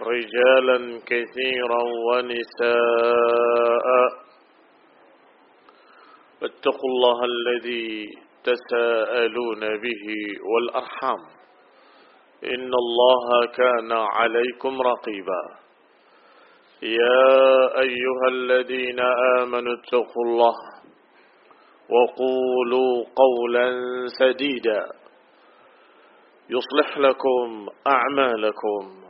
رجالا كثيرا ونساء. واتقوا الله الذي تساءلون به والأرحام. إن الله كان عليكم رقيبا. يا أيها الذين آمنوا اتقوا الله وقولوا قولا سديدا. يصلح لكم أعمالكم.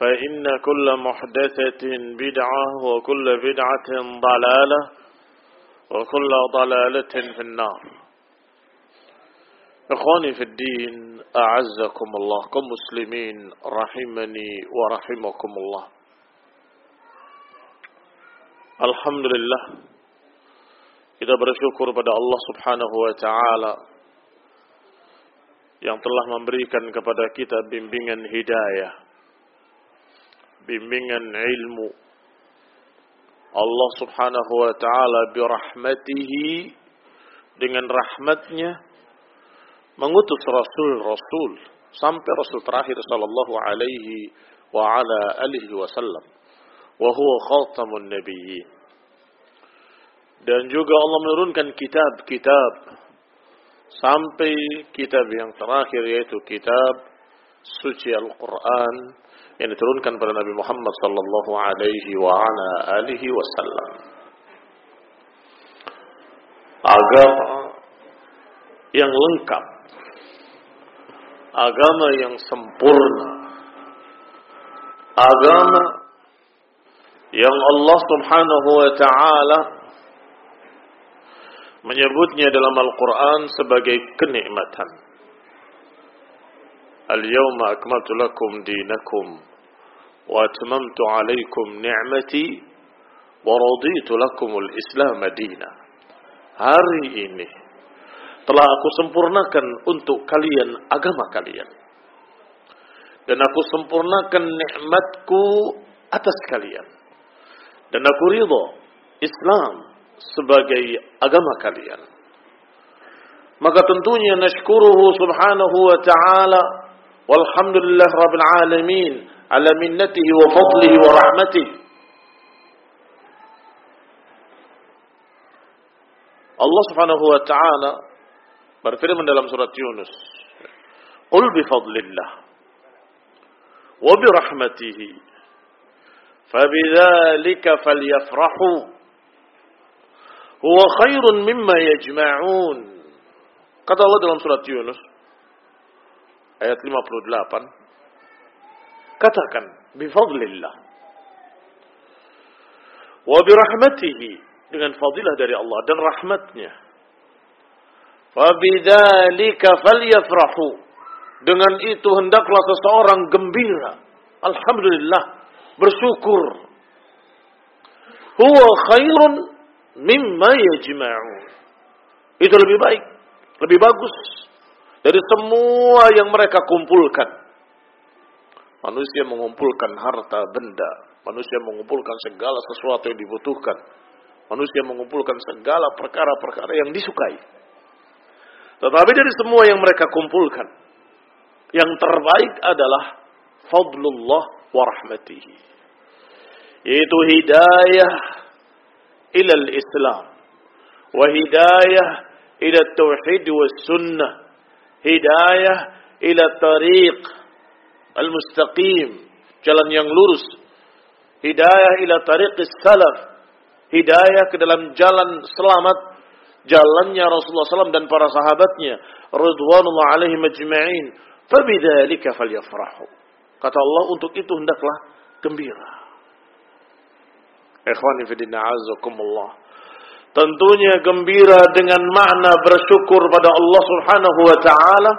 فإن كل محدثة بدعة وكل بدعة ضلالة وكل ضلالة في النار. إخواني في الدين أعزكم الله كمسلمين رحمني ورحمكم الله. الحمد لله إذا بشكر بدأ الله سبحانه وتعالى yang telah memberikan kepada kita bimbingan hidayah. Bimbingan ilmu. Allah Subhanahu wa taala birahmatihi dengan rahmatnya mengutus rasul-rasul sampai rasul terakhir sallallahu alaihi wa ala alihi wasallam wa huwa khatamun nabiyyin. Dan juga Allah menurunkan kitab-kitab sampai kitab yang terakhir yaitu kitab suci Al-Qur'an yang diturunkan pada Nabi Muhammad sallallahu alaihi wa ala alihi wasallam. Agama yang lengkap. Agama yang sempurna. Agama yang Allah Subhanahu wa taala menyebutnya dalam Al-Qur'an sebagai kenikmatan. Al-yawma akmaltu lakum dinakum 'alaykum ni'mati wa raditu lakum al-Islam madina. Hari ini telah aku sempurnakan untuk kalian agama kalian. Dan aku sempurnakan nikmatku atas kalian. Dan aku ridha Islam sebagai agama kalian. Maka tentunya nashkuruhu subhanahu wa ta'ala walhamdulillah rabbil alamin على منته وفضله ورحمته. الله سبحانه وتعالى برفرمن dalam سورة يونس. قل بفضل الله وبرحمته. فبذلك فليفرحوا. هو خير مما يجمعون. قال الله dalam surat Yunus ayat 58 katakan bifadlillah. Wa birahmatihi dengan fadilah dari Allah dan rahmatnya. Fabidzalika falyafrahu. Dengan itu hendaklah seseorang gembira. Alhamdulillah bersyukur. Huwa khairun mimma yajma'un. Itu lebih baik lebih bagus dari semua yang mereka kumpulkan Manusia mengumpulkan harta benda. Manusia mengumpulkan segala sesuatu yang dibutuhkan. Manusia mengumpulkan segala perkara-perkara yang disukai. Tetapi dari semua yang mereka kumpulkan, yang terbaik adalah fadlullah wa rahmatihi. Yaitu hidayah ilal Islam. Wa hidayah ila tauhid wa sunnah. Hidayah ila tariq al-mustaqim, jalan yang lurus. Hidayah ila tariqis salaf. Hidayah ke dalam jalan selamat jalannya Rasulullah SAW dan para sahabatnya radhiyallahu alaihim ajma'in. Fabidzalika falyafrahu. Kata Allah untuk itu hendaklah gembira. Ikhwani fi din azakumullah. Tentunya gembira dengan makna bersyukur pada Allah Subhanahu wa taala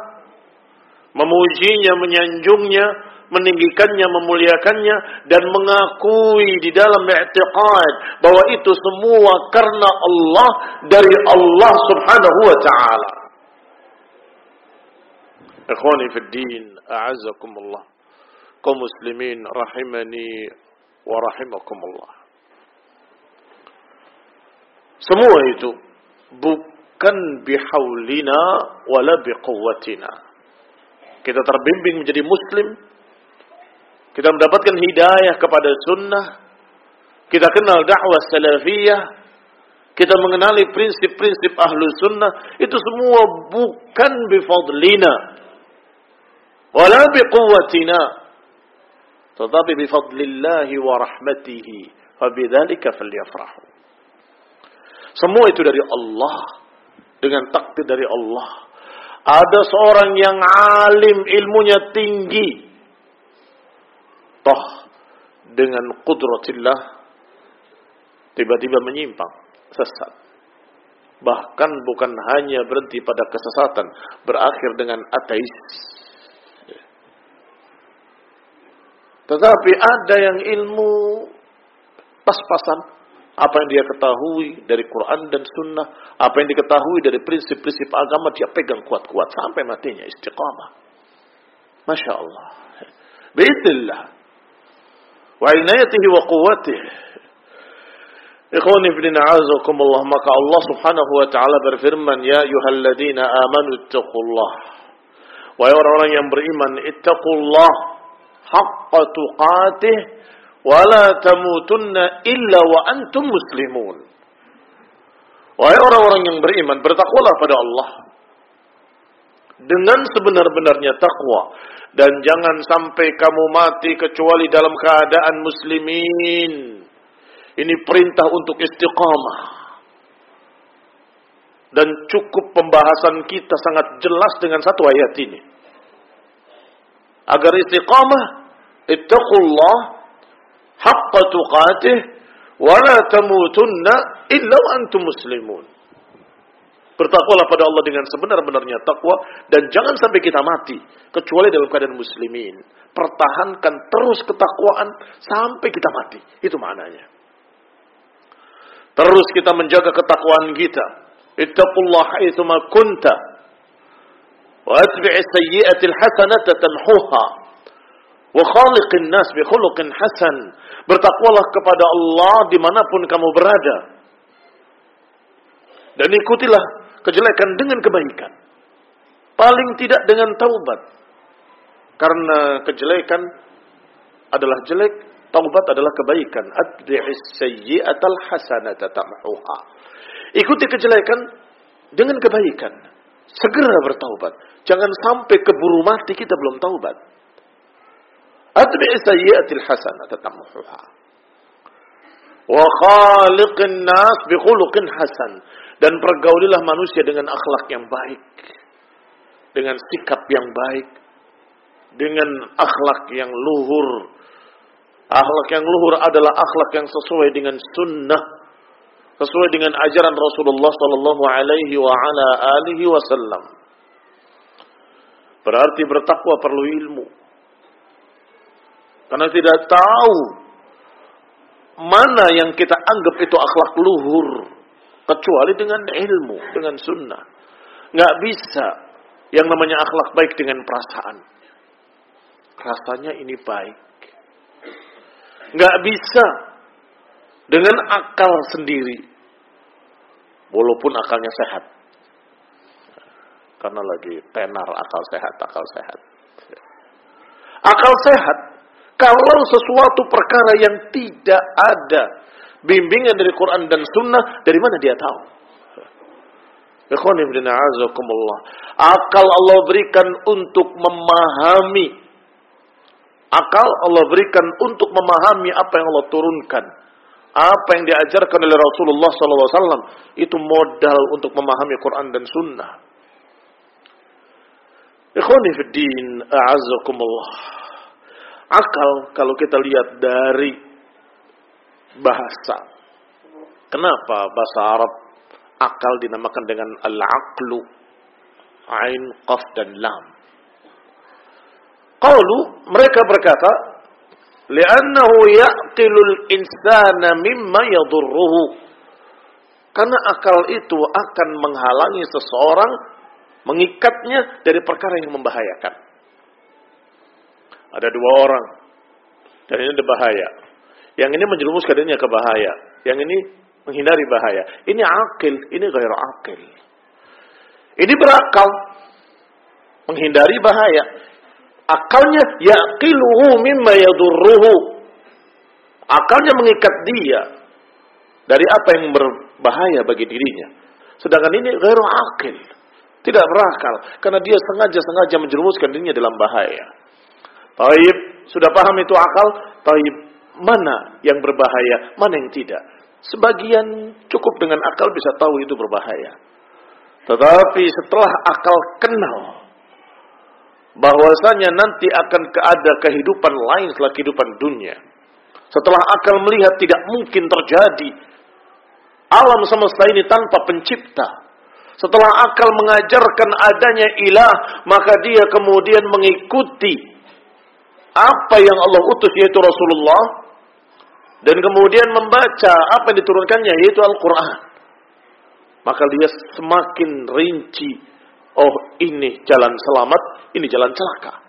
memujinya, menyanjungnya, meninggikannya, memuliakannya dan mengakui di dalam i'tiqad bahwa itu semua karena Allah dari Allah Subhanahu wa taala. Ikhwani fi din, a'azzakumullah. Muslimin rahimani wa rahimakumullah. Semua itu bukan bihaulina wala biquwwatina kita terbimbing menjadi muslim, kita mendapatkan hidayah kepada sunnah, kita kenal dakwah salafiyah, kita mengenali prinsip-prinsip ahlu sunnah, itu semua bukan bifadlina, wala biquwatina, tetapi bifadlillahi wa rahmatihi, fabidzalika falyafrahu. Semua itu dari Allah, dengan takdir dari Allah. Ada seorang yang alim ilmunya tinggi. Toh dengan kudratillah tiba-tiba menyimpang, sesat. Bahkan bukan hanya berhenti pada kesesatan, berakhir dengan ateis. Tetapi ada yang ilmu pas-pasan, apa yang dia ketahui dari Quran dan Sunnah, apa yang diketahui dari prinsip-prinsip agama dia pegang kuat-kuat sampai matinya istiqamah. Masya Allah. Bismillah. Wa inayatihi wa quwwatihi. Ikhwani ibn a'azakumullah maka Allah Subhanahu wa taala berfirman ya ayyuhalladzina amanu ittaqullah. Wahai orang-orang yang beriman, ittaqullah haqqa tuqatih wala tamutunna illa wa antum muslimun. Wahai orang-orang yang beriman, bertakwalah pada Allah dengan sebenar-benarnya takwa dan jangan sampai kamu mati kecuali dalam keadaan muslimin. Ini perintah untuk istiqamah. Dan cukup pembahasan kita sangat jelas dengan satu ayat ini. Agar istiqamah, ittaqullah haqqa tuqatih wa la tamutunna illa wa antum muslimun. Bertakwalah pada Allah dengan sebenar-benarnya takwa dan jangan sampai kita mati kecuali dalam keadaan muslimin. Pertahankan terus ketakwaan sampai kita mati. Itu maknanya. Terus kita menjaga ketakwaan kita. Ittaqullah haitsuma kunta. Wa atbi'is sayyi'atil hasanata tamhuha. Wa khaliqin nas bi khuluqin hasan. Bertakwalah kepada Allah di mana pun kamu berada. Dan ikutilah kejelekan dengan kebaikan. Paling tidak dengan taubat. Karena kejelekan adalah jelek, taubat adalah kebaikan. Adri'is sayyi'atal hasanata tamhuha. Ikuti kejelekan dengan kebaikan. Segera bertaubat. Jangan sampai keburu mati kita belum taubat. Hasanah tatammuha. Wa khaliqin nas bi khuluqin hasan. Dan pergaulilah manusia dengan akhlak yang baik. Dengan sikap yang baik. Dengan akhlak yang luhur. Akhlak yang luhur adalah akhlak yang sesuai dengan sunnah sesuai dengan ajaran Rasulullah sallallahu alaihi wa ala alihi wasallam. Berarti bertakwa perlu ilmu. Karena tidak tahu mana yang kita anggap itu akhlak luhur kecuali dengan ilmu, dengan sunnah. Nggak bisa yang namanya akhlak baik dengan perasaan. Rasanya ini baik. Nggak bisa dengan akal sendiri. Walaupun akalnya sehat. Karena lagi tenar akal sehat, akal sehat. Akal sehat, kalau sesuatu perkara yang tidak ada bimbingan dari Quran dan Sunnah, dari mana dia tahu? Akal Allah berikan untuk memahami. Akal Allah berikan untuk memahami apa yang Allah turunkan apa yang diajarkan oleh Rasulullah SAW itu modal untuk memahami Quran dan Sunnah. Ikhwani fiddin, a'azzakumullah. Akal kalau kita lihat dari bahasa. Kenapa bahasa Arab akal dinamakan dengan al-aqlu? Ain, qaf dan lam. Qalu mereka berkata Li'annahu ya'qilul insana mimma yadurruhu. Karena akal itu akan menghalangi seseorang mengikatnya dari perkara yang membahayakan. Ada dua orang dan ini ada bahaya. Yang ini menjerumuskan dirinya ke bahaya. Yang ini menghindari bahaya. Ini akil, ini gair akil. Ini berakal menghindari bahaya akalnya yaqiluhu mimma yadurruhu. Akalnya mengikat dia dari apa yang berbahaya bagi dirinya. Sedangkan ini ghairu akil. Tidak berakal. Karena dia sengaja-sengaja menjerumuskan dirinya dalam bahaya. Taib, sudah paham itu akal? Taib, mana yang berbahaya, mana yang tidak. Sebagian cukup dengan akal bisa tahu itu berbahaya. Tetapi setelah akal kenal bahwasanya nanti akan ada kehidupan lain setelah kehidupan dunia. Setelah akal melihat tidak mungkin terjadi alam semesta ini tanpa pencipta. Setelah akal mengajarkan adanya ilah, maka dia kemudian mengikuti apa yang Allah utus yaitu Rasulullah dan kemudian membaca apa yang diturunkannya yaitu Al-Qur'an. Maka dia semakin rinci Oh ini jalan selamat, ini jalan celaka.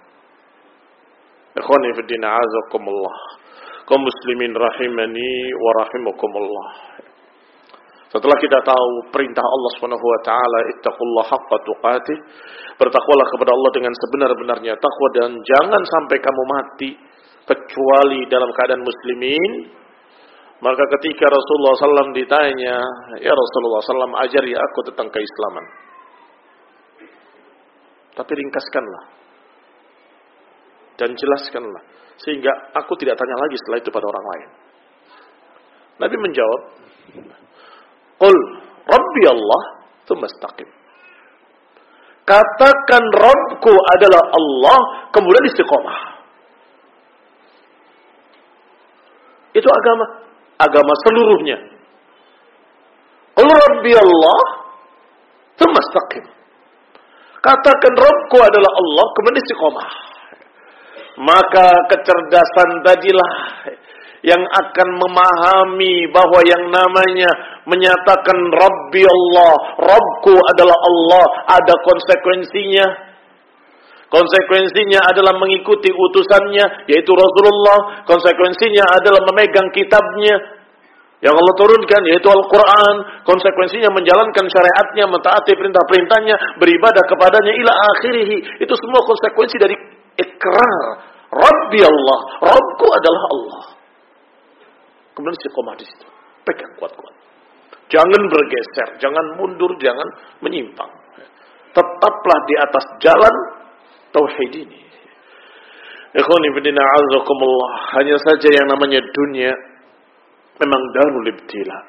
Ikhwani azakumullah. Kaum rahimani wa. Setelah kita tahu perintah Allah Subhanahu wa taala, ittaqullah haqqa tuqatih, bertakwalah kepada Allah dengan sebenar-benarnya takwa dan jangan sampai kamu mati kecuali dalam keadaan muslimin. Maka ketika Rasulullah SAW ditanya, Ya Rasulullah SAW ajari aku tentang keislaman. Tapi ringkaskanlah. Dan jelaskanlah. Sehingga aku tidak tanya lagi setelah itu pada orang lain. Nabi menjawab, Qul Rabbi Allah, tumastaqim. Katakan Rabbku adalah Allah, kemudian istiqomah. Itu agama. Agama seluruhnya. Qul Rabbi Allah, tumastaqim. Katakan Robku adalah Allah, kemudian istiqomah. Maka kecerdasan tadilah yang akan memahami bahwa yang namanya menyatakan Rabbi Allah, Robku adalah Allah, ada konsekuensinya. Konsekuensinya adalah mengikuti utusannya, yaitu Rasulullah. Konsekuensinya adalah memegang kitabnya, yang Allah turunkan yaitu Al-Quran. Konsekuensinya menjalankan syariatnya, mentaati perintah-perintahnya, beribadah kepadanya ila akhirih. Itu semua konsekuensi dari ikrar. Rabbi Allah. Rabbku adalah Allah. Kemudian istiqomah di situ. Pegang kuat-kuat. Jangan bergeser, jangan mundur, jangan menyimpang. Tetaplah di atas jalan tauhid ini. Hanya saja yang namanya dunia memang darul ibtila.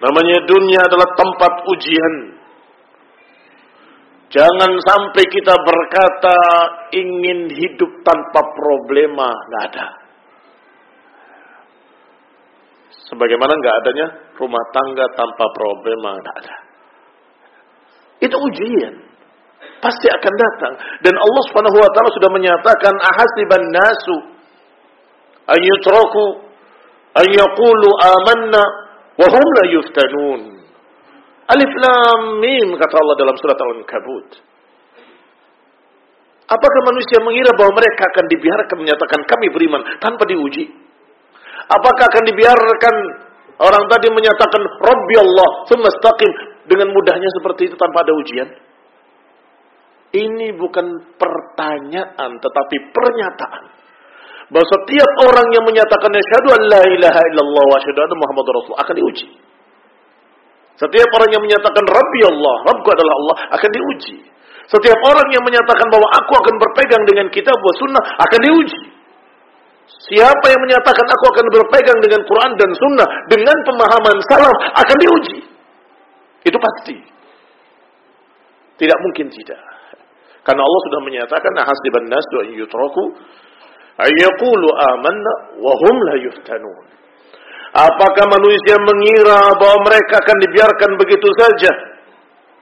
Namanya dunia adalah tempat ujian. Jangan sampai kita berkata ingin hidup tanpa problema, nggak ada. Sebagaimana nggak adanya rumah tangga tanpa problema, nggak ada. Itu ujian pasti akan datang dan Allah Subhanahu wa taala sudah menyatakan ahasiban nasu ayyutraku ayyaqulu amanna wa hum la yuftanun Alif Lam Mim kata Allah dalam surat Al-Ankabut Apakah manusia mengira bahwa mereka akan dibiarkan menyatakan kami beriman tanpa diuji? Apakah akan dibiarkan orang tadi menyatakan Rabbi Allah, dengan mudahnya seperti itu tanpa ada ujian? Ini bukan pertanyaan tetapi pernyataan. Bahwa setiap orang yang menyatakan syahadu an la ilaha illallah wa syahadu anna Muhammad Rasulullah akan diuji. Setiap orang yang menyatakan Rabbi Allah, Rabbku adalah Allah akan diuji. Setiap orang yang menyatakan bahwa aku akan berpegang dengan kitab wa sunnah akan diuji. Siapa yang menyatakan aku akan berpegang dengan Quran dan sunnah dengan pemahaman salaf akan diuji. Itu pasti. Tidak mungkin tidak. Karena Allah sudah menyatakan hasiban nas an yutraku ayyaqulu amanna wa hum la yuftanun. Apakah manusia mengira bahwa mereka akan dibiarkan begitu saja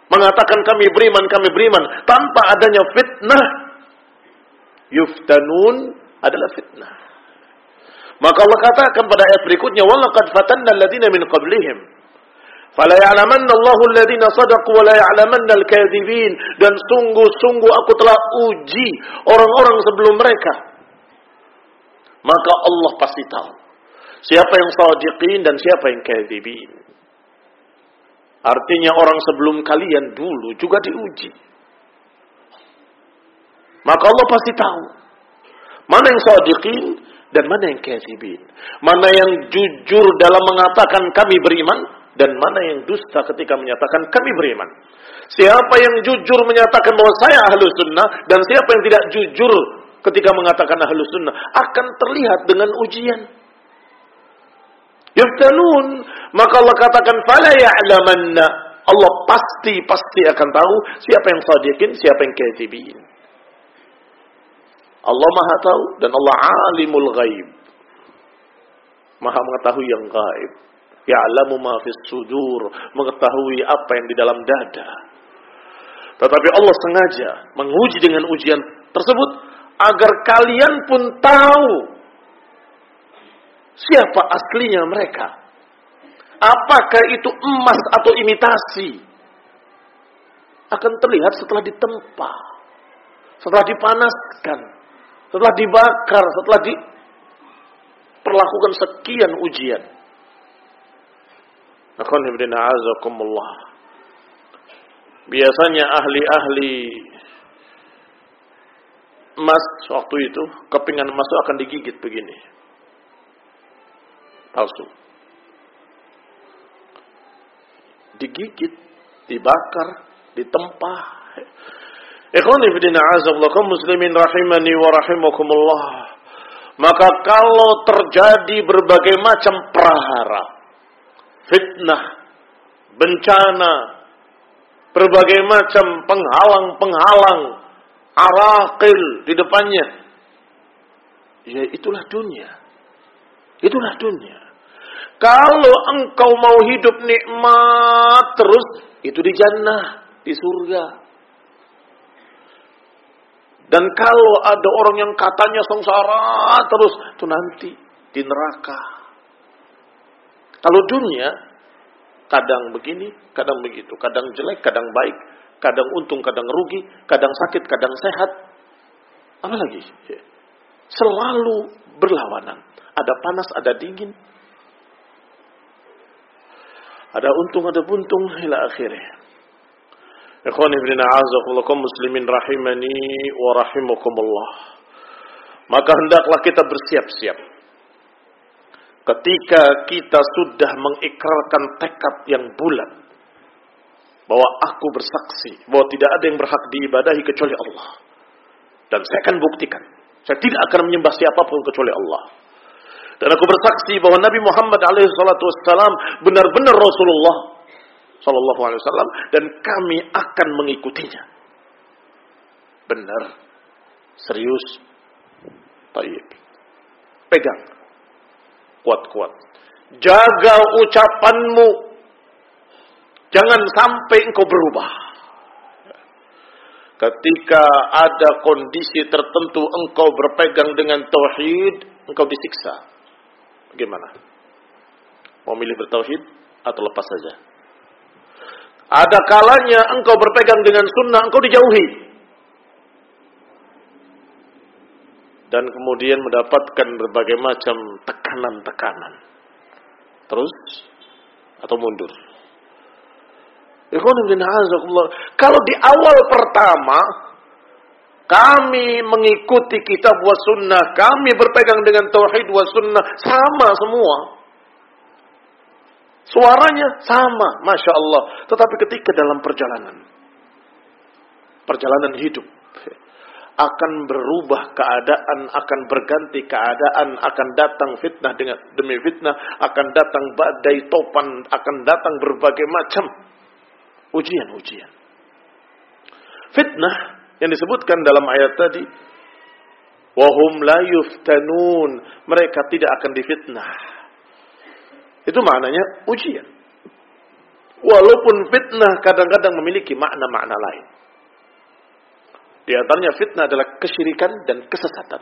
mengatakan kami beriman kami beriman tanpa adanya fitnah? Yuftanun adalah fitnah. Maka Allah katakan pada ayat berikutnya, "Walaqad fatanna alladziina min qablihim." Fala ya'lamanna Allahu alladziina sadaqu wa la ya'lamanna al-kadzibin dan sungguh-sungguh aku telah uji orang-orang sebelum mereka. Maka Allah pasti tahu siapa yang sadiqin dan siapa yang kadzibin. Artinya orang sebelum kalian dulu juga diuji. Maka Allah pasti tahu mana yang sadiqin dan mana yang kadzibin. Mana yang jujur dalam mengatakan kami beriman dan mana yang dusta ketika menyatakan kami beriman. Siapa yang jujur menyatakan bahwa saya ahlu sunnah dan siapa yang tidak jujur ketika mengatakan ahlu sunnah akan terlihat dengan ujian. Yuftanun maka Allah katakan fala ya'lamanna Allah pasti pasti akan tahu siapa yang sadiqin siapa yang kadzibin. Allah Maha tahu dan Allah alimul ghaib. Maha mengetahui yang gaib. Ya'lamu ma fis sudur, mengetahui apa yang di dalam dada. Tetapi Allah sengaja menguji dengan ujian tersebut agar kalian pun tahu siapa aslinya mereka. Apakah itu emas atau imitasi? Akan terlihat setelah ditempa, setelah dipanaskan, setelah dibakar, setelah diperlakukan sekian ujian. Biasanya ahli-ahli emas waktu itu kepingan emas itu akan digigit begini. Palsu. Digigit, dibakar, ditempah. Ikhwani fidina azaballakum muslimin rahimani wa rahimakumullah. Maka kalau terjadi berbagai macam prahara fitnah, bencana, berbagai macam penghalang-penghalang, arakil di depannya. Ya itulah dunia. Itulah dunia. Kalau engkau mau hidup nikmat terus, itu di jannah, di surga. Dan kalau ada orang yang katanya sengsara terus, itu nanti di neraka. Kalau dunia, kadang begini, kadang begitu, kadang jelek, kadang baik, kadang untung, kadang rugi, kadang sakit, kadang sehat. Apa lagi? Selalu berlawanan. Ada panas, ada dingin. Ada untung, ada buntung, ila akhirnya. Ikhwani ibn a'azakullakum muslimin rahimani wa rahimakumullah. Maka hendaklah kita bersiap-siap ketika kita sudah mengikrarkan tekad yang bulat bahwa aku bersaksi bahwa tidak ada yang berhak diibadahi kecuali Allah. Dan saya akan buktikan. Saya tidak akan menyembah siapa pun kecuali Allah. Dan aku bersaksi bahwa Nabi Muhammad SAW benar-benar Rasulullah Sallallahu Alaihi Wasallam dan kami akan mengikutinya. Benar, serius, taib. Pegang, kuat-kuat. Jaga ucapanmu, jangan sampai engkau berubah. Ketika ada kondisi tertentu engkau berpegang dengan tauhid, engkau disiksa. Bagaimana? Mau milih bertauhid atau lepas saja? Ada kalanya engkau berpegang dengan sunnah, engkau dijauhi. Dan kemudian mendapatkan berbagai macam tekanan-tekanan. Terus atau mundur. Kalau di awal pertama kami mengikuti kitab wa sunnah. Kami berpegang dengan tauhid wa sunnah. Sama semua. Suaranya sama. Masya Allah. Tetapi ketika dalam perjalanan. Perjalanan hidup. Akan berubah keadaan. Akan berganti keadaan. Akan datang fitnah dengan demi fitnah. Akan datang badai topan. Akan datang berbagai macam. Ujian-ujian. Fitnah yang disebutkan dalam ayat tadi wahum la yuftanun mereka tidak akan difitnah itu maknanya ujian. Walaupun fitnah kadang-kadang memiliki makna-makna lain. Di antaranya fitnah adalah kesyirikan dan kesesatan.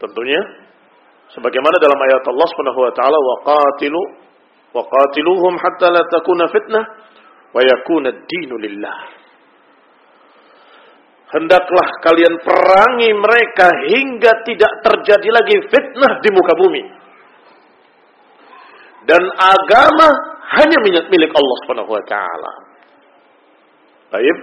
Tentunya sebagaimana dalam ayat Allah Subhanahu wa taala waqatilu waqatiluhum hatta la takuna fitnah wa yakuna ad-dinu lillah. Hendaklah kalian perangi mereka hingga tidak terjadi lagi fitnah di muka bumi. Dan agama hanya milik Allah Subhanahu wa taala. Baik.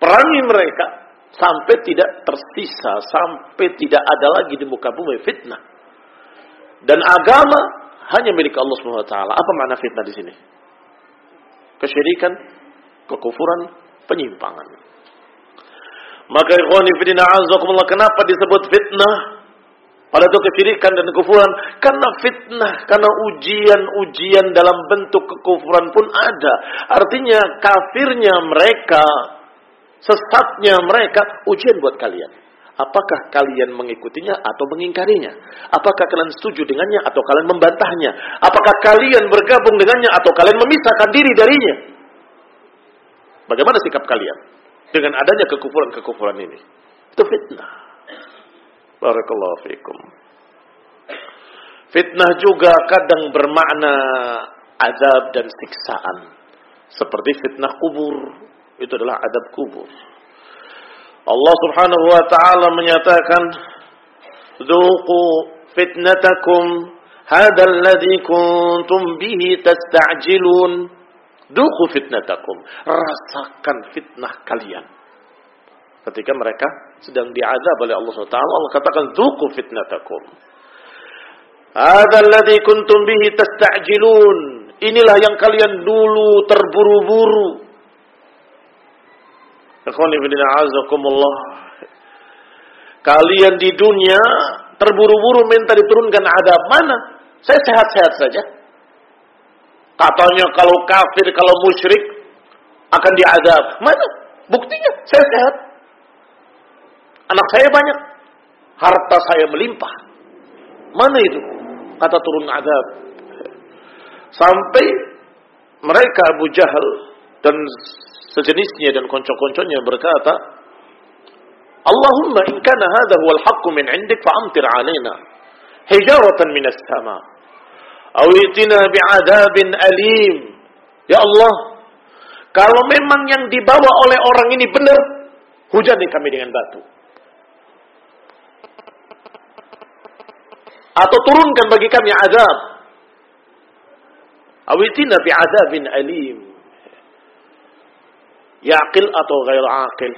Perangi mereka sampai tidak tersisa, sampai tidak ada lagi di muka bumi fitnah. Dan agama hanya milik Allah Subhanahu wa taala. Apa makna fitnah di sini? Kesyirikan, kekufuran, penyimpangan. Maka ikhwani fidina azakumullah kenapa disebut fitnah? Pada itu kesyirikan dan kekufuran. Karena fitnah, karena ujian-ujian dalam bentuk kekufuran pun ada. Artinya kafirnya mereka, sesatnya mereka, ujian buat kalian. Apakah kalian mengikutinya atau mengingkarinya? Apakah kalian setuju dengannya atau kalian membantahnya? Apakah kalian bergabung dengannya atau kalian memisahkan diri darinya? Bagaimana sikap kalian? dengan adanya kekufuran-kekufuran ini. Itu fitnah. Barakallahu fiikum. Fitnah juga kadang bermakna azab dan siksaan. Seperti fitnah kubur. Itu adalah adab kubur. Allah subhanahu wa ta'ala menyatakan, Zuqu fitnatakum hadal ladhi kuntum bihi tasta'jilun. Duku fitnatakum. Rasakan fitnah kalian. Ketika mereka sedang diazab oleh Allah SWT. Allah katakan, Duku fitnatakum. Adalladhi kuntum bihi tasta'jilun. Inilah yang kalian dulu terburu-buru. Kalian di dunia terburu-buru minta diturunkan adab. Mana? Saya sehat-sehat saja. Katanya kalau kafir, kalau musyrik akan diazab. Mana? Buktinya saya sehat. Anak saya banyak. Harta saya melimpah. Mana itu? Kata turun azab. Sampai mereka Abu Jahal dan sejenisnya dan konco-konconya berkata, Allahumma in kana hadha huwal haqqu min 'indik fa'amtir 'alaina hijaratan minas sama' awitina bi'adabin alim. Ya Allah, kalau memang yang dibawa oleh orang ini benar, hujani kami dengan batu. Atau turunkan bagi kami azab. Awitina bi'adabin alim. Yaqil atau gair aqil.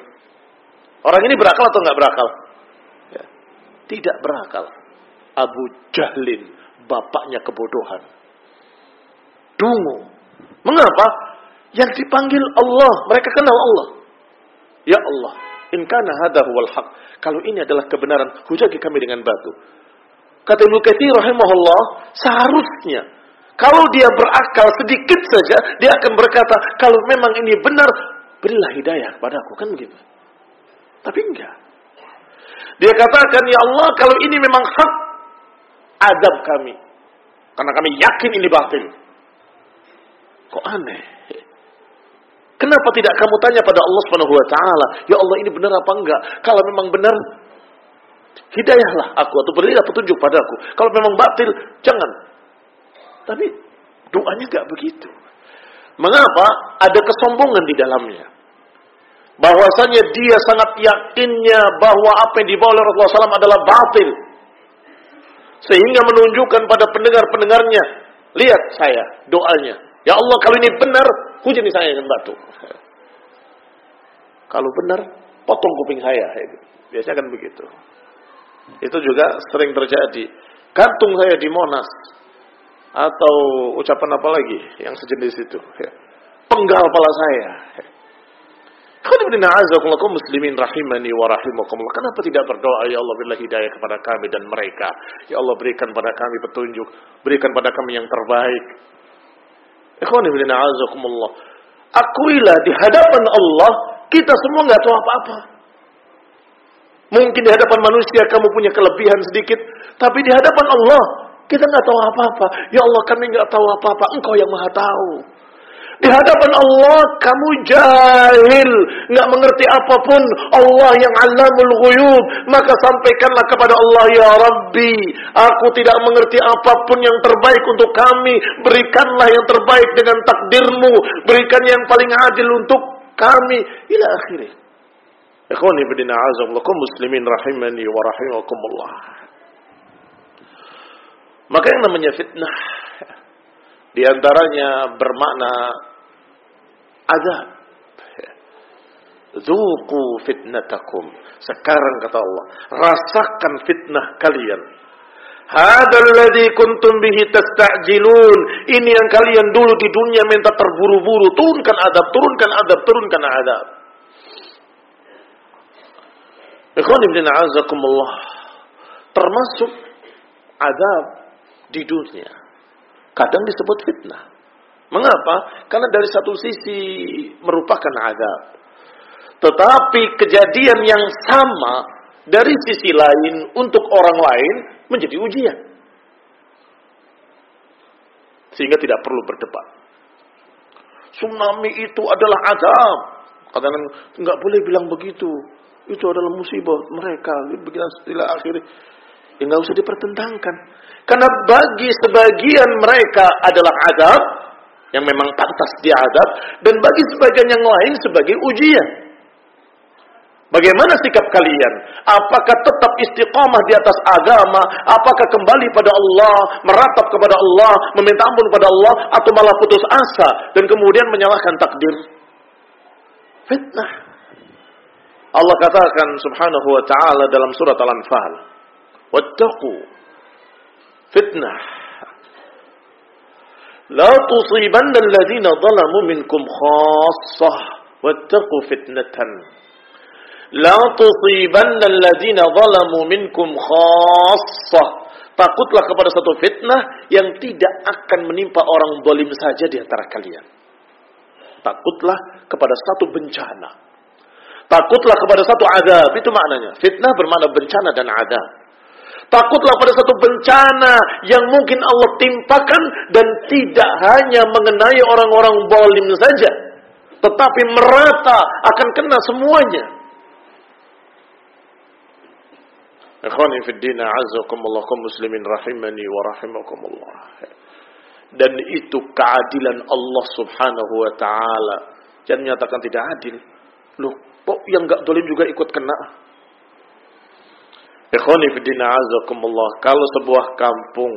Orang ini berakal atau enggak berakal? Ya. Tidak berakal. Abu Jahlin bapaknya kebodohan. Dungu. Mengapa? Yang dipanggil Allah, mereka kenal Allah. Ya Allah, in kana hadha. Kalau ini adalah kebenaran, hujagi kami dengan batu. Kata Ibnu Katsir rahimahullah, seharusnya kalau dia berakal sedikit saja, dia akan berkata, kalau memang ini benar, berilah hidayah kepadaku. Kan begitu. Tapi enggak. Dia katakan, ya Allah, kalau ini memang hak, adab kami. Karena kami yakin ini batil. Kok aneh? Kenapa tidak kamu tanya pada Allah Subhanahu wa taala, "Ya Allah, ini benar apa enggak?" Kalau memang benar, hidayahlah aku atau berilah petunjuk padaku. Kalau memang batil, jangan. Tapi doanya enggak begitu. Mengapa? Ada kesombongan di dalamnya. Bahwasanya dia sangat yakinnya bahwa apa yang dibawa oleh Rasulullah SAW adalah batil. Sehingga menunjukkan pada pendengar-pendengarnya, lihat saya, doanya. Ya Allah, kalau ini benar, hujani saya dengan batu. Kalau benar, potong kuping saya. Biasanya kan begitu. Itu juga sering terjadi. Gantung saya di Monas. Atau ucapan apa lagi yang sejenis itu. Penggal kepala saya. muslimin rahimani wa rahimakumullah. Kenapa tidak berdoa ya Allah berilah hidayah kepada kami dan mereka. Ya Allah berikan pada kami petunjuk, berikan pada kami yang terbaik. Ikhwan ibn a'azakumullah. Akuilah di hadapan Allah, kita semua nggak tahu apa-apa. Mungkin di hadapan manusia kamu punya kelebihan sedikit, tapi di hadapan Allah kita nggak tahu apa-apa. Ya Allah kami nggak tahu apa-apa, Engkau yang maha tahu. Di hadapan Allah kamu jahil, nggak mengerti apa pun. Allah yang alamul ghuyub, maka sampaikanlah kepada Allah ya Rabbi, aku tidak mengerti apa pun yang terbaik untuk kami. Berikanlah yang terbaik dengan takdirmu, berikan yang paling adil untuk kami. Ila akhirnya. Ikhwani bidina azamullakum muslimin rahimani wa rahimakumullah. Maka yang namanya fitnah di antaranya bermakna azab. Zuku fitnatakum. Sekarang kata Allah, rasakan fitnah kalian. Hadal ladzi kuntum bihi tasta'jilun. Ini yang kalian dulu di dunia minta terburu-buru, turunkan adab, turunkan adab, turunkan adab. Ikhwan. Termasuk adab di dunia kadang disebut fitnah. Mengapa? Karena dari satu sisi merupakan azab. Tetapi kejadian yang sama dari sisi lain untuk orang lain menjadi ujian. Sehingga tidak perlu berdebat. Tsunami itu adalah azab. Kadang nggak boleh bilang begitu. Itu adalah musibah mereka. Begitu istilah akhirnya. Ya nggak usah dipertentangkan. Karena bagi sebagian mereka adalah adab yang memang pantas diadab dan bagi sebagian yang lain sebagai ujian. Bagaimana sikap kalian? Apakah tetap istiqamah di atas agama? Apakah kembali pada Allah, meratap kepada Allah, meminta ampun pada Allah, atau malah putus asa dan kemudian menyalahkan takdir? Fitnah. Allah katakan subhanahu wa ta'ala dalam surat Al-Anfal. Wattaqu fitnah. La tusibanna alladhina zalamu minkum khassah wattaqu fitnatan. La tusibanna alladhina zalamu minkum khassah. Takutlah kepada satu fitnah yang tidak akan menimpa orang zalim saja di antara kalian. Takutlah kepada satu bencana. Takutlah kepada satu azab. Itu maknanya. Fitnah bermakna bencana dan azab. Takutlah pada satu bencana yang mungkin Allah timpakan dan tidak hanya mengenai orang-orang zalim saja, tetapi merata akan kena semuanya. Fi din muslimin rahimani wa rahimakumullah. Dan itu keadilan Allah Subhanahu wa taala. Jangan menyatakan tidak adil. Loh, kok yang enggak dolim juga ikut kena? Ikhwani fidina azakumullah. Kalau sebuah kampung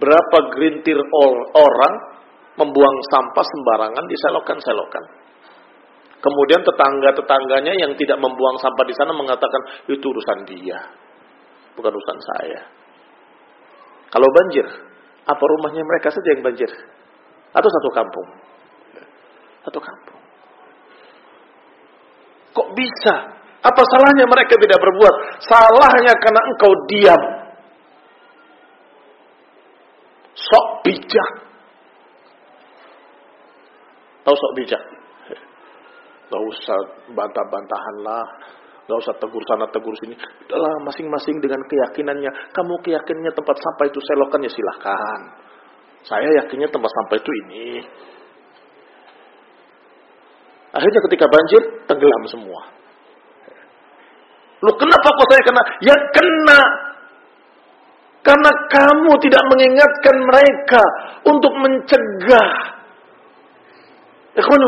berapa gerintir orang membuang sampah sembarangan di selokan-selokan. Kemudian tetangga-tetangganya yang tidak membuang sampah di sana mengatakan itu urusan dia, bukan urusan saya. Kalau banjir, apa rumahnya mereka saja yang banjir? Atau satu kampung. Satu kampung. Kok bisa? Apa salahnya mereka tidak berbuat? Salahnya karena engkau diam. Sok bijak. Tahu sok bijak? Gak usah bantah-bantahan lah. Gak usah tegur sana, tegur sini. Udahlah masing-masing dengan keyakinannya. Kamu keyakinannya tempat sampah itu selokan ya silahkan. Saya yakinnya tempat sampah itu ini. Akhirnya ketika banjir, tenggelam semua. Lu kenapa kok saya kena? Ya kena. Karena kamu tidak mengingatkan mereka untuk mencegah. Ikhwan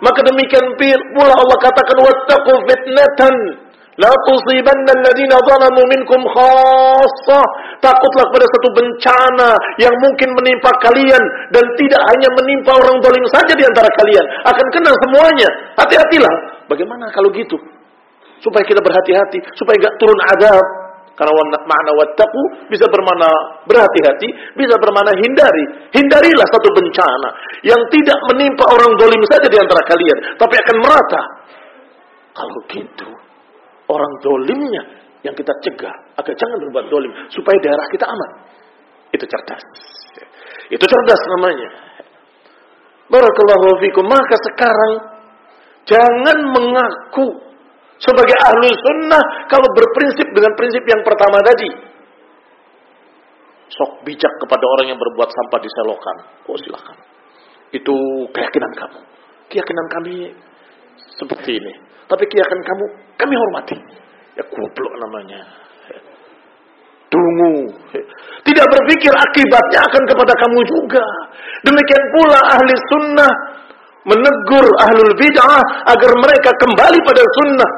Maka demikian pula Allah katakan wattaqu fitnatan La tusibanna alladhina zalamu minkum khassah. Takutlah pada satu bencana yang mungkin menimpa kalian dan tidak hanya menimpa orang zalim saja di antara kalian, akan kena semuanya. Hati-hatilah. Bagaimana kalau gitu? Supaya kita berhati-hati, supaya enggak turun adab. Karena makna wattaqu bisa bermakna berhati-hati, bisa bermakna hindari. Hindarilah satu bencana yang tidak menimpa orang zalim saja di antara kalian, tapi akan merata. Kalau gitu, orang dolimnya yang kita cegah agar jangan berbuat dolim supaya daerah kita aman. Itu cerdas. Itu cerdas namanya. Barakallahu fikum. Maka sekarang jangan mengaku sebagai ahli sunnah kalau berprinsip dengan prinsip yang pertama tadi. Sok bijak kepada orang yang berbuat sampah di selokan. Oh silakan. Itu keyakinan kamu. Keyakinan kami seperti ini. Tapi keyakinan kamu, kami hormati. Ya goblok namanya. Dungu. Tidak berpikir akibatnya akan kepada kamu juga. Demikian pula ahli sunnah menegur ahlul bid'ah agar mereka kembali pada sunnah.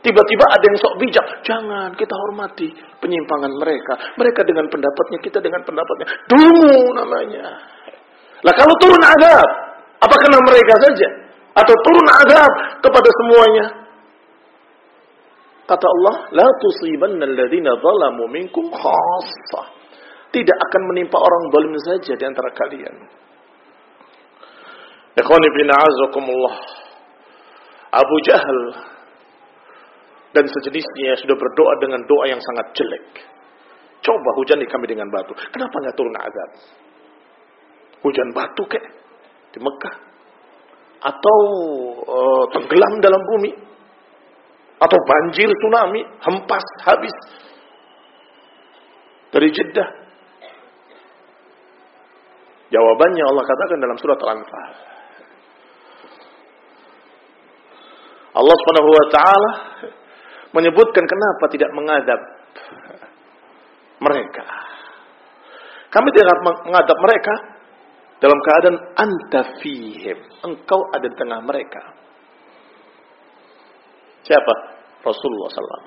Tiba-tiba ada yang sok bijak. Jangan, kita hormati penyimpangan mereka. Mereka dengan pendapatnya, kita dengan pendapatnya. Dungu namanya. Lah kalau turun adab, apa kena mereka saja? Atau turun azab kepada semuanya. Kata Allah, la tusibanna alladziina zalamu minkum khassah. Tidak akan menimpa orang zalim saja di antara kalian. Ikhwan ibn a'azakumullah. Abu Jahal dan sejenisnya sudah berdoa dengan doa yang sangat jelek. Coba hujan kami dengan batu. Kenapa nggak turun azab? Hujan batu kek di Mekah atau uh, tenggelam dalam bumi. Atau banjir tsunami hempas habis. Dari Jeddah. Jawabannya Allah katakan dalam surat Al-Anfal. Allah Subhanahu wa taala menyebutkan kenapa tidak mengadab mereka. Kami tidak mengadab mereka dalam keadaan anta fihim. Engkau ada di tengah mereka. Siapa? Rasulullah SAW.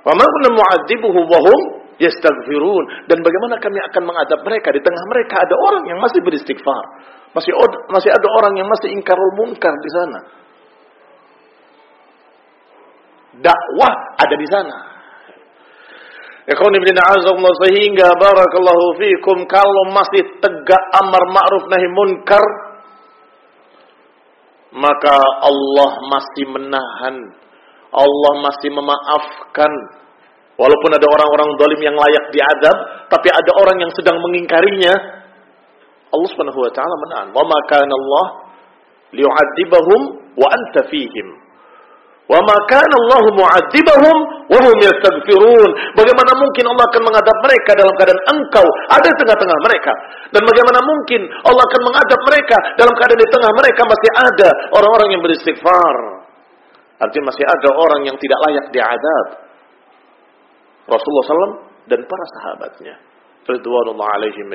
Wa ma kunna wa. Dan bagaimana kami akan mengadab mereka di tengah mereka ada orang yang masih beristighfar. Masih masih ada orang yang masih ingkarul munkar di sana. Dakwah ada di sana. Ikhwan ibn a'azakumullah sehingga barakallahu fikum kalau masih tegak amar ma'ruf nahi munkar maka Allah masih menahan Allah masih memaafkan. Walaupun ada orang-orang zalim yang layak diadab tapi ada orang yang sedang mengingkarinya. Allah Subhanahu wa taala menahan. Wa ma kana Allah wa anta fihim Wa Allah mu'adzibahum wa hum yastaghfirun. Bagaimana mungkin Allah akan mengadab mereka dalam keadaan engkau ada di tengah-tengah mereka? Dan bagaimana mungkin Allah akan mengadab mereka dalam keadaan di tengah mereka masih ada orang-orang yang beristighfar? Artinya masih ada orang yang tidak layak diadab. Rasulullah SAW dan para sahabatnya. Ridwanullah alaihi.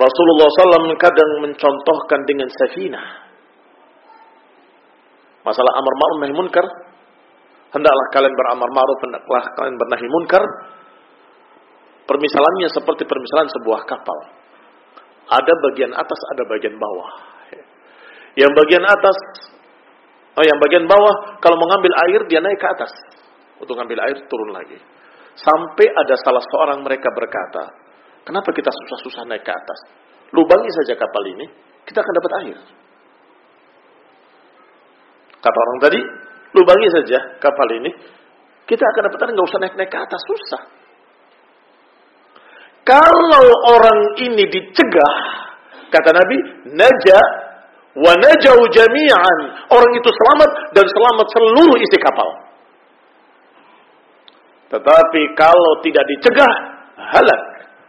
Rasulullah SAW kadang mencontohkan dengan safinah Masalah amar ma'ruf nahi munkar. Hendaklah kalian beramar ma'ruf, hendaklah kalian bernahi munkar. Permisalannya seperti permisalan sebuah kapal. Ada bagian atas, ada bagian bawah. Yang bagian atas, oh yang bagian bawah, kalau mengambil air dia naik ke atas. Untuk ngambil air turun lagi. Sampai ada salah seorang mereka berkata, kenapa kita susah-susah naik ke atas? Lubangi saja kapal ini, kita akan dapat air. Kata orang tadi, lubangi saja kapal ini, kita akan dapat air, nggak usah naik-naik ke atas, susah. Kalau orang ini dicegah, kata Nabi, naja wa najau jami'an. Orang itu selamat dan selamat seluruh isi kapal. Tetapi kalau tidak dicegah, halak.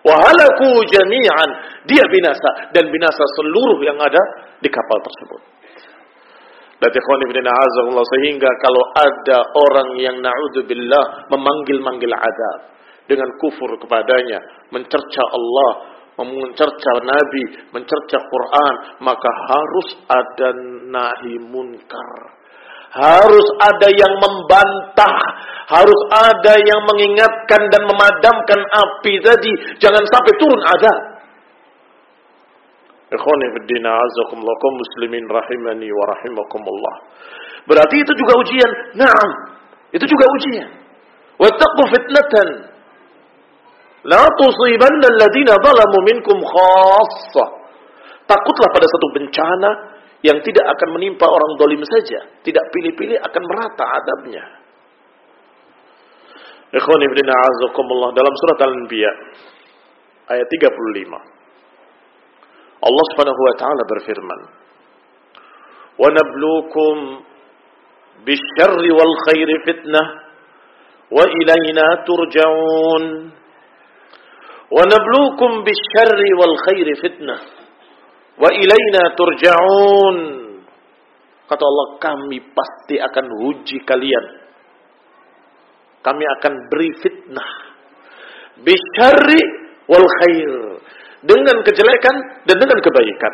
Wahalaku jami'an. Dia binasa. Dan binasa seluruh yang ada di kapal tersebut. Sehingga kalau ada orang yang na'udzubillah memanggil-manggil adab. Dengan kufur kepadanya. Mencerca Allah. Mencerca Nabi. Mencerca Quran. Maka harus ada nahi munkar harus ada yang membantah, harus ada yang mengingatkan dan memadamkan api tadi, jangan sampai turun ada. Ikhwani fiddina azakumullah muslimin rahimani wa rahimakumullah. Berarti itu juga ujian. Naam. Itu juga ujian. Wattaqu fitnatan la tusibanna alladhina zalamu minkum khassah. Takutlah pada satu bencana yang tidak akan menimpa orang dolim saja. Tidak pilih-pilih akan merata adabnya. Ikhwani ibn a'azakumullah dalam surat Al-Anbiya ayat 35. Allah Subhanahu wa taala berfirman, "Wa nabluukum bisyarri wal khairi fitnah wa ilayna turja'un." Wa nabluukum bisyarri wal khairi fitnah Wa ilaina turja'un. Kata Allah, kami pasti akan uji kalian. Kami akan beri fitnah. Bisyari wal khair. Dengan kejelekan dan dengan kebaikan.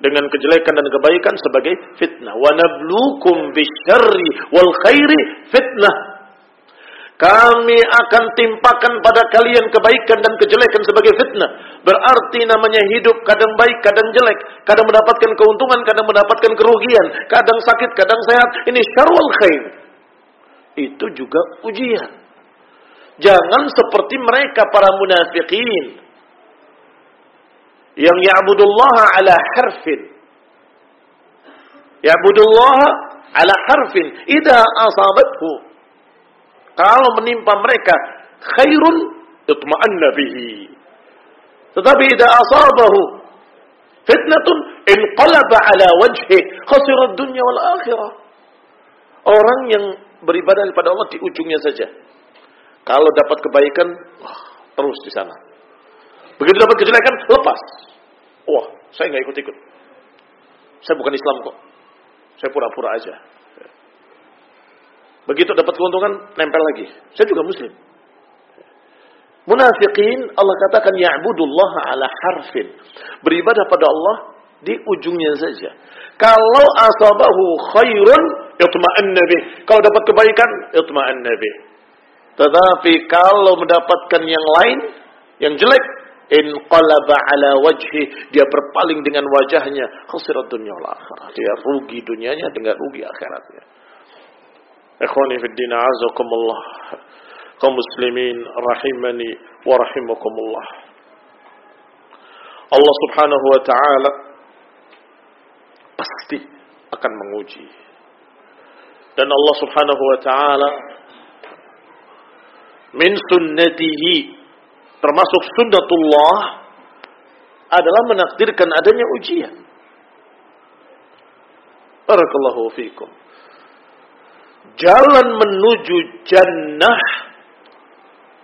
Dengan kejelekan dan kebaikan sebagai fitnah. Wa nablukum bisyari wal khairi fitnah. Kami akan timpakan pada kalian kebaikan dan kejelekan sebagai fitnah. Berarti namanya hidup kadang baik, kadang jelek. Kadang mendapatkan keuntungan, kadang mendapatkan kerugian. Kadang sakit, kadang sehat. Ini syarwal khair. Itu juga ujian. Jangan seperti mereka para munafikin. Yang ya'budullah ala harfin. Ya'budullah ala harfin. Ida asabathu kalau menimpa mereka khairun itma'anna bihi. Tetapi idza asabahu fitnatun inqalaba ala wajhi khasira dunya wal akhirah. Orang yang beribadah kepada Allah di ujungnya saja. Kalau dapat kebaikan, wah, terus di sana. Begitu dapat kejelekan, lepas. Wah, saya nggak ikut-ikut. Saya bukan Islam kok. Saya pura-pura aja. Begitu dapat keuntungan, nempel lagi. Saya juga muslim. Munafikin Allah katakan ya'budullah ala harfin. Beribadah pada Allah di ujungnya saja. Kalau asabahu khairun yatma'anna bih. Kalau dapat kebaikan yatma'anna bih. Tetapi kalau mendapatkan yang lain yang jelek in qalaba ala wajhi dia berpaling dengan wajahnya khasirat dunya wal akhirah. Dia rugi dunianya dengan rugi akhiratnya. Ikhwani fi din azakumullah. Kaum muslimin rahimani wa rahimakumullah. Allah Subhanahu wa taala pasti akan menguji. Dan Allah Subhanahu wa taala min sunnatihi termasuk sunnatullah adalah menakdirkan adanya ujian. Barakallahu fiikum jalan menuju jannah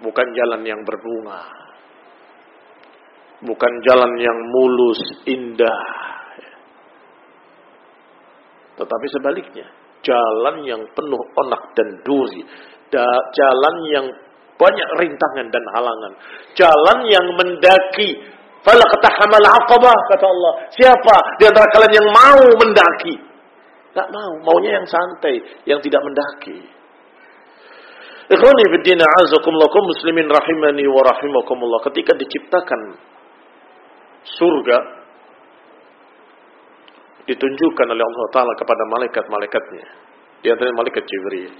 bukan jalan yang berbunga. Bukan jalan yang mulus, indah. Tetapi sebaliknya, jalan yang penuh onak dan duri. jalan yang banyak rintangan dan halangan. Jalan yang mendaki. Fala katahamal aqabah, kata Allah. Siapa di antara kalian yang mau mendaki? Tak mau, maunya yang santai, yang tidak mendaki. Ikhwani fiddin a'azakumullah muslimin rahimani wa rahimakumullah. Ketika diciptakan surga ditunjukkan oleh Allah Ta'ala kepada malaikat-malaikatnya. Di antara malaikat Jibril.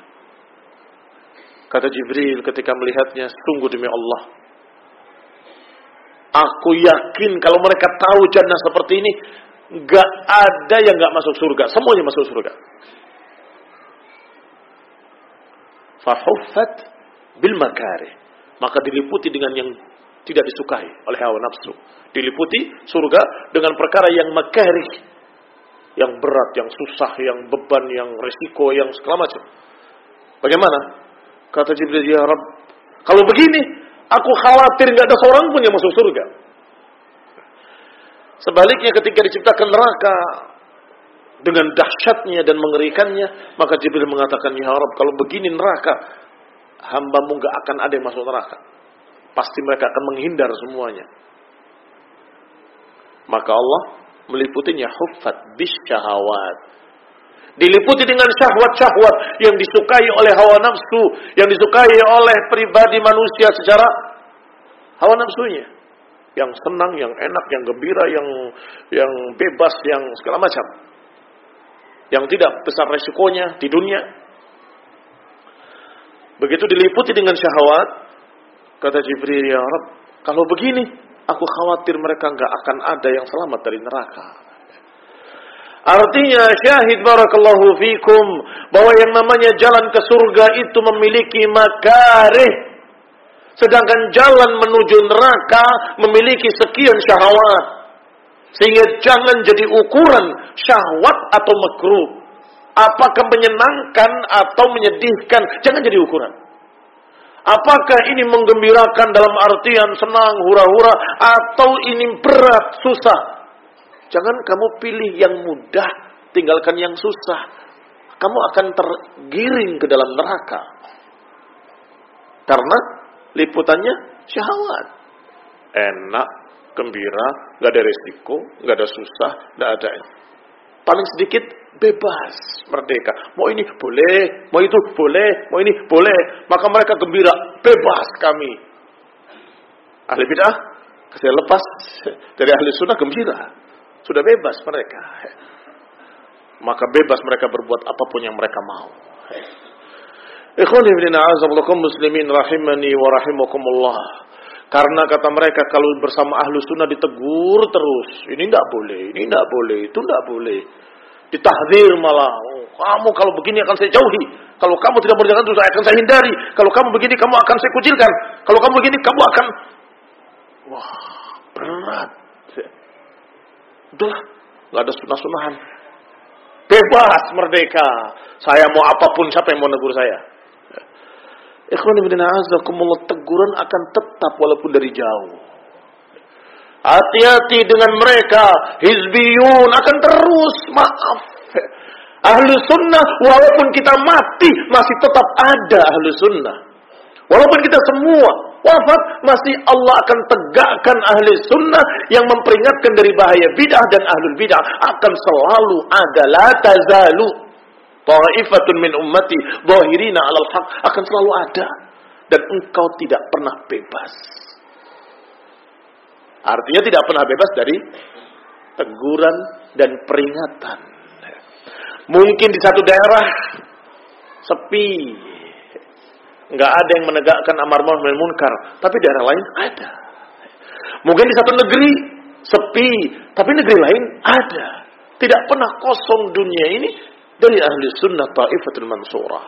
Kata Jibril ketika melihatnya, sungguh demi Allah. Aku yakin kalau mereka tahu jannah seperti ini, gak ada yang gak masuk surga. Semuanya masuk surga. Fahuffat bil makari. Maka diliputi dengan yang tidak disukai oleh hawa nafsu. Diliputi surga dengan perkara yang makari. Yang berat, yang susah, yang beban, yang resiko, yang segala macam. Bagaimana? Kata Jibril, ya Rabb, kalau begini, aku khawatir nggak ada seorang pun yang masuk surga. Sebaliknya ketika diciptakan neraka dengan dahsyatnya dan mengerikannya, maka Jibril mengatakan, Ya Rabb, kalau begini neraka, hambamu nggak akan ada yang masuk neraka. Pasti mereka akan menghindar semuanya. Maka Allah meliputinya huffat bisyahawat. Diliputi dengan syahwat-syahwat yang disukai oleh hawa nafsu, yang disukai oleh pribadi manusia secara hawa nafsunya. Yang senang, yang enak, yang gembira, yang yang bebas, yang segala macam. Yang tidak besar resikonya di dunia. Begitu diliputi dengan syahwat, kata Jibril, ya Rab, kalau begini, aku khawatir mereka nggak akan ada yang selamat dari neraka. Artinya syahid barakallahu fikum bahwa yang namanya jalan ke surga itu memiliki makarih. Sedangkan jalan menuju neraka memiliki sekian syahwat. Sehingga jangan jadi ukuran syahwat atau makruh. Apakah menyenangkan atau menyedihkan, jangan jadi ukuran. Apakah ini menggembirakan dalam artian senang, hura-hura, atau ini berat, susah? Jangan kamu pilih yang mudah, tinggalkan yang susah. Kamu akan tergiring ke dalam neraka. Karena liputannya syahwat. Enak, gembira, nggak ada resiko, nggak ada susah, nggak ada. Paling sedikit bebas, merdeka. Mau ini boleh, mau itu boleh, mau ini boleh. Maka mereka gembira, bebas kami. Ahli bid'ah, saya lepas dari ahli sunnah gembira. Sudah bebas mereka. Maka bebas mereka berbuat apa pun yang mereka mau. Ikhwani ibn muslimin rahimani wa rahimakumullah. Karena kata mereka kalau bersama ahlu sunnah ditegur terus. Ini tidak boleh, ini tidak boleh, itu tidak boleh. Ditahdir malah. Oh, kamu kalau begini akan saya jauhi. Kalau kamu tidak berjalan itu saya akan saya hindari. Kalau kamu begini kamu akan saya kucilkan. Kalau kamu begini kamu akan... Wah, berat. Udahlah, nggak ada sunah-sunahan. Bebas, merdeka. Saya mau apa pun, siapa yang mau negur saya? Ikhwan ibn azakumullah teguran akan tetap walaupun dari jauh. Hati-hati dengan mereka. Hizbiyun akan terus maaf. Ahlu sunnah walaupun kita mati masih tetap ada ahlu sunnah. Walaupun kita semua wafat, masih Allah akan tegakkan ahli sunnah yang memperingatkan dari bahaya bid'ah dan ahlul bid'ah. Akan selalu ada la tazalu. Ta'ifatun min ummati zahirina 'alal haq. Akan selalu ada. Dan engkau tidak pernah bebas. Artinya tidak pernah bebas dari teguran dan peringatan. Mungkin di satu daerah sepi, nggak ada yang menegakkan amar ma'ruf nahi munkar, tapi daerah lain ada. Mungkin di satu negeri sepi, tapi negeri lain ada. Tidak pernah kosong dunia ini dari ahli sunnah ta'ifatul mansurah.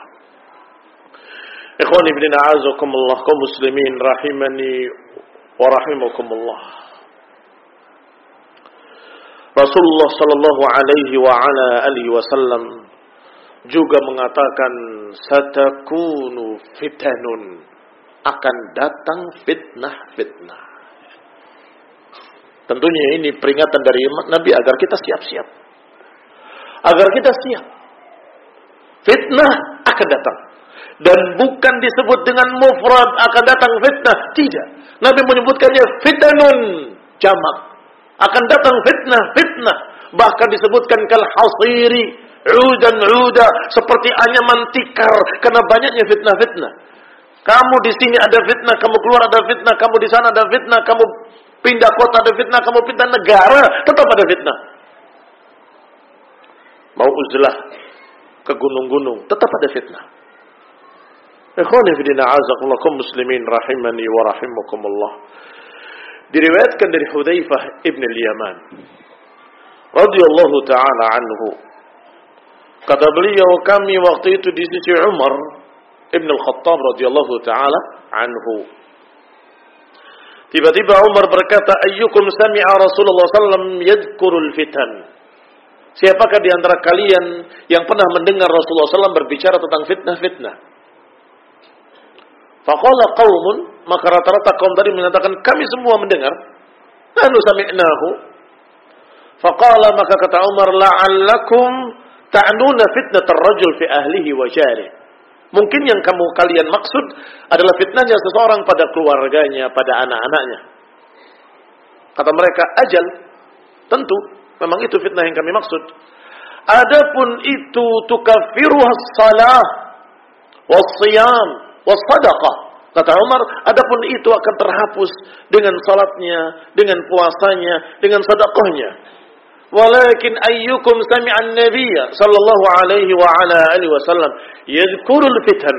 Ikhwani bin a'azakumullah kaum muslimin rahimani wa rahimakumullah. Rasulullah sallallahu alaihi wa ala alihi wasallam juga mengatakan satakunu fitanun akan datang fitnah-fitnah. Tentunya ini peringatan dari Nabi agar kita siap-siap. Agar kita siap. Fitnah akan datang. Dan bukan disebut dengan mufrad akan datang fitnah. Tidak. Nabi menyebutkannya fitanun jamak. Akan datang fitnah, fitnah. Bahkan disebutkan kal hasiri udan uda seperti anyaman tikar karena banyaknya fitnah-fitnah. Kamu di sini ada fitnah, kamu keluar ada fitnah, kamu di sana ada fitnah, kamu pindah kota ada fitnah, kamu pindah negara tetap ada fitnah. Mau uzlah ke gunung-gunung tetap ada fitnah. Ikhwani fi din a'azakumullah muslimin rahimani wa rahimakumullah. Diriwayatkan dari Hudzaifah ibn al-Yaman radhiyallahu taala anhu. Kata beliau kami waktu itu di sisi Umar ibn al-Khattab radhiyallahu taala anhu. Tiba-tiba Umar berkata, "Ayyukum sami'a Rasulullah sallallahu yadhkurul fitan?" Siapakah di antara kalian yang pernah mendengar Rasulullah SAW berbicara tentang fitnah-fitnah? Faqala qaumun, maka rata-rata kaum tadi menyatakan kami semua mendengar. Lalu sami'nahu. Faqala maka kata Umar, la'allakum ta'nuna fitnatar rajul fi ahlihi wa jarih. Mungkin yang kamu kalian maksud adalah fitnahnya seseorang pada keluarganya, pada anak-anaknya. Kata mereka, ajal. Tentu, memang itu fitnah yang kami maksud. Adapun itu tukafiruha salah, wasiyam, wasadaqah. Kata Umar, adapun itu akan terhapus dengan salatnya, dengan puasanya, dengan sadaqahnya. Walakin ayyukum sami'an nabiyya sallallahu alaihi wa ala alihi wasallam yadhkurul fitan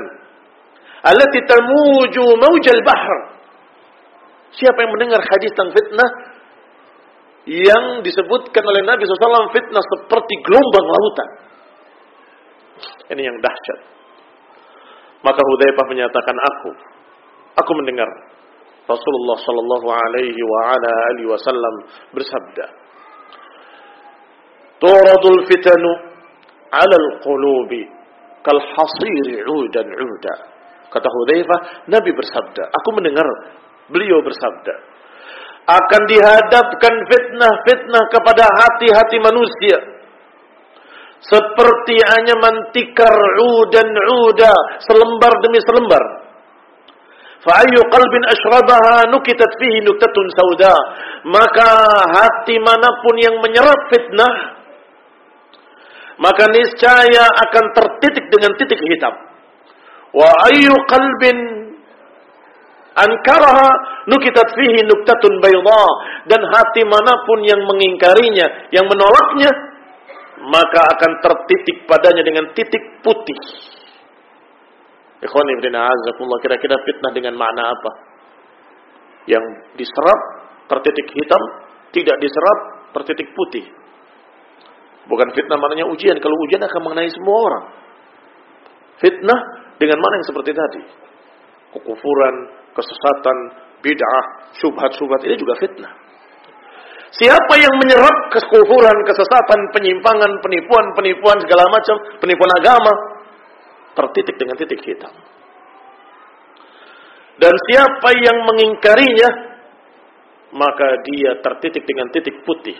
allati tamuju mawjal bahr. Siapa yang mendengar hadis tentang fitnah yang disebutkan oleh Nabi SAW fitnah seperti gelombang lautan. Ini yang dahsyat. Maka Hudzaifah menyatakan aku, aku mendengar Rasulullah Sallallahu Alaihi wa ala alihi Wasallam bersabda, turadul fitanu alal qulubi kal udan uda. Kata Hudzaifah, Nabi bersabda, aku mendengar beliau bersabda, akan dihadapkan fitnah-fitnah kepada hati-hati manusia seperti hanya mantikar udan uda selembar demi selembar Fa'ayu qalbin ashrabaha nukitat fihi nuktatun sauda. Maka hati mana pun yang menyerap fitnah maka niscaya akan tertitik dengan titik hitam. Wa ayyu qalbin ankaraha nukitat fihi nuktatun bayda dan hati mana pun yang mengingkarinya, yang menolaknya, maka akan tertitik padanya dengan titik putih. Ikhwan ibn azakumullah kira-kira fitnah dengan makna apa? Yang diserap tertitik hitam, tidak diserap tertitik putih. Bukan fitnah maknanya ujian. Kalau ujian akan mengenai semua orang. Fitnah dengan mana yang seperti tadi. Kekufuran, kesesatan, bid'ah, syubhat-syubhat. Ini juga fitnah. Siapa yang menyerap kekufuran, kesesatan, penyimpangan, penipuan, penipuan segala macam, penipuan agama, tertitik dengan titik hitam. Dan siapa yang mengingkarinya, maka dia tertitik dengan titik putih.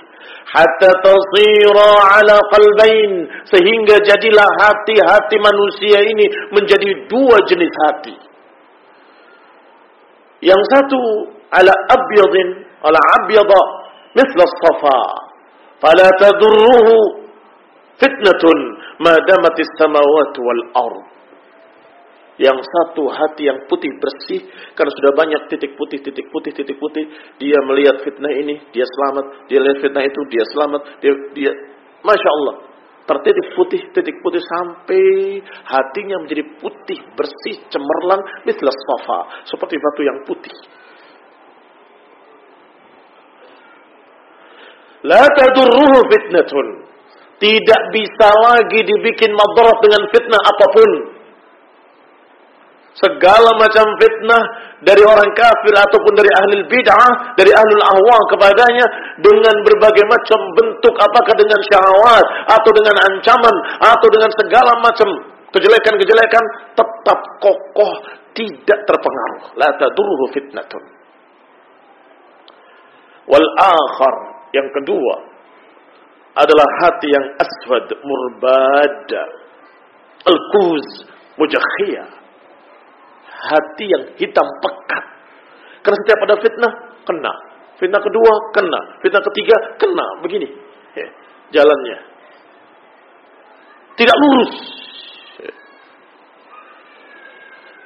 Hatta tasira ala qalbain sehingga jadilah hati-hati manusia ini menjadi dua jenis hati. Yang satu ala abyadin ala abyada mithla safa fala tadurruhu fitnatun ma damatis samawati wal ard yang satu hati yang putih bersih karena sudah banyak titik putih, titik putih, titik putih. Dia melihat fitnah ini, dia selamat. Dia lihat fitnah itu, dia selamat. Dia, dia, masya Allah, tertitik putih, titik putih sampai hatinya menjadi putih, bersih, cemerlang, mislah sofa, seperti batu yang putih. La tadurruhu fitnatun. Tidak bisa lagi dibikin madarat dengan fitnah apa pun segala macam fitnah dari orang kafir ataupun dari ahli bid'ah, dari ahli ahwa kepadanya dengan berbagai macam bentuk apakah dengan syahwat atau dengan ancaman atau dengan segala macam kejelekan-kejelekan tetap kokoh tidak terpengaruh. La tadurruhu fitnatun. Wal akhar yang kedua adalah hati yang aswad murbada al-kuz mujakhiyah hati yang hitam pekat. Karena setiap ada fitnah, kena. Fitnah kedua, kena. Fitnah ketiga, kena. Begini ya, jalannya. Tidak lurus.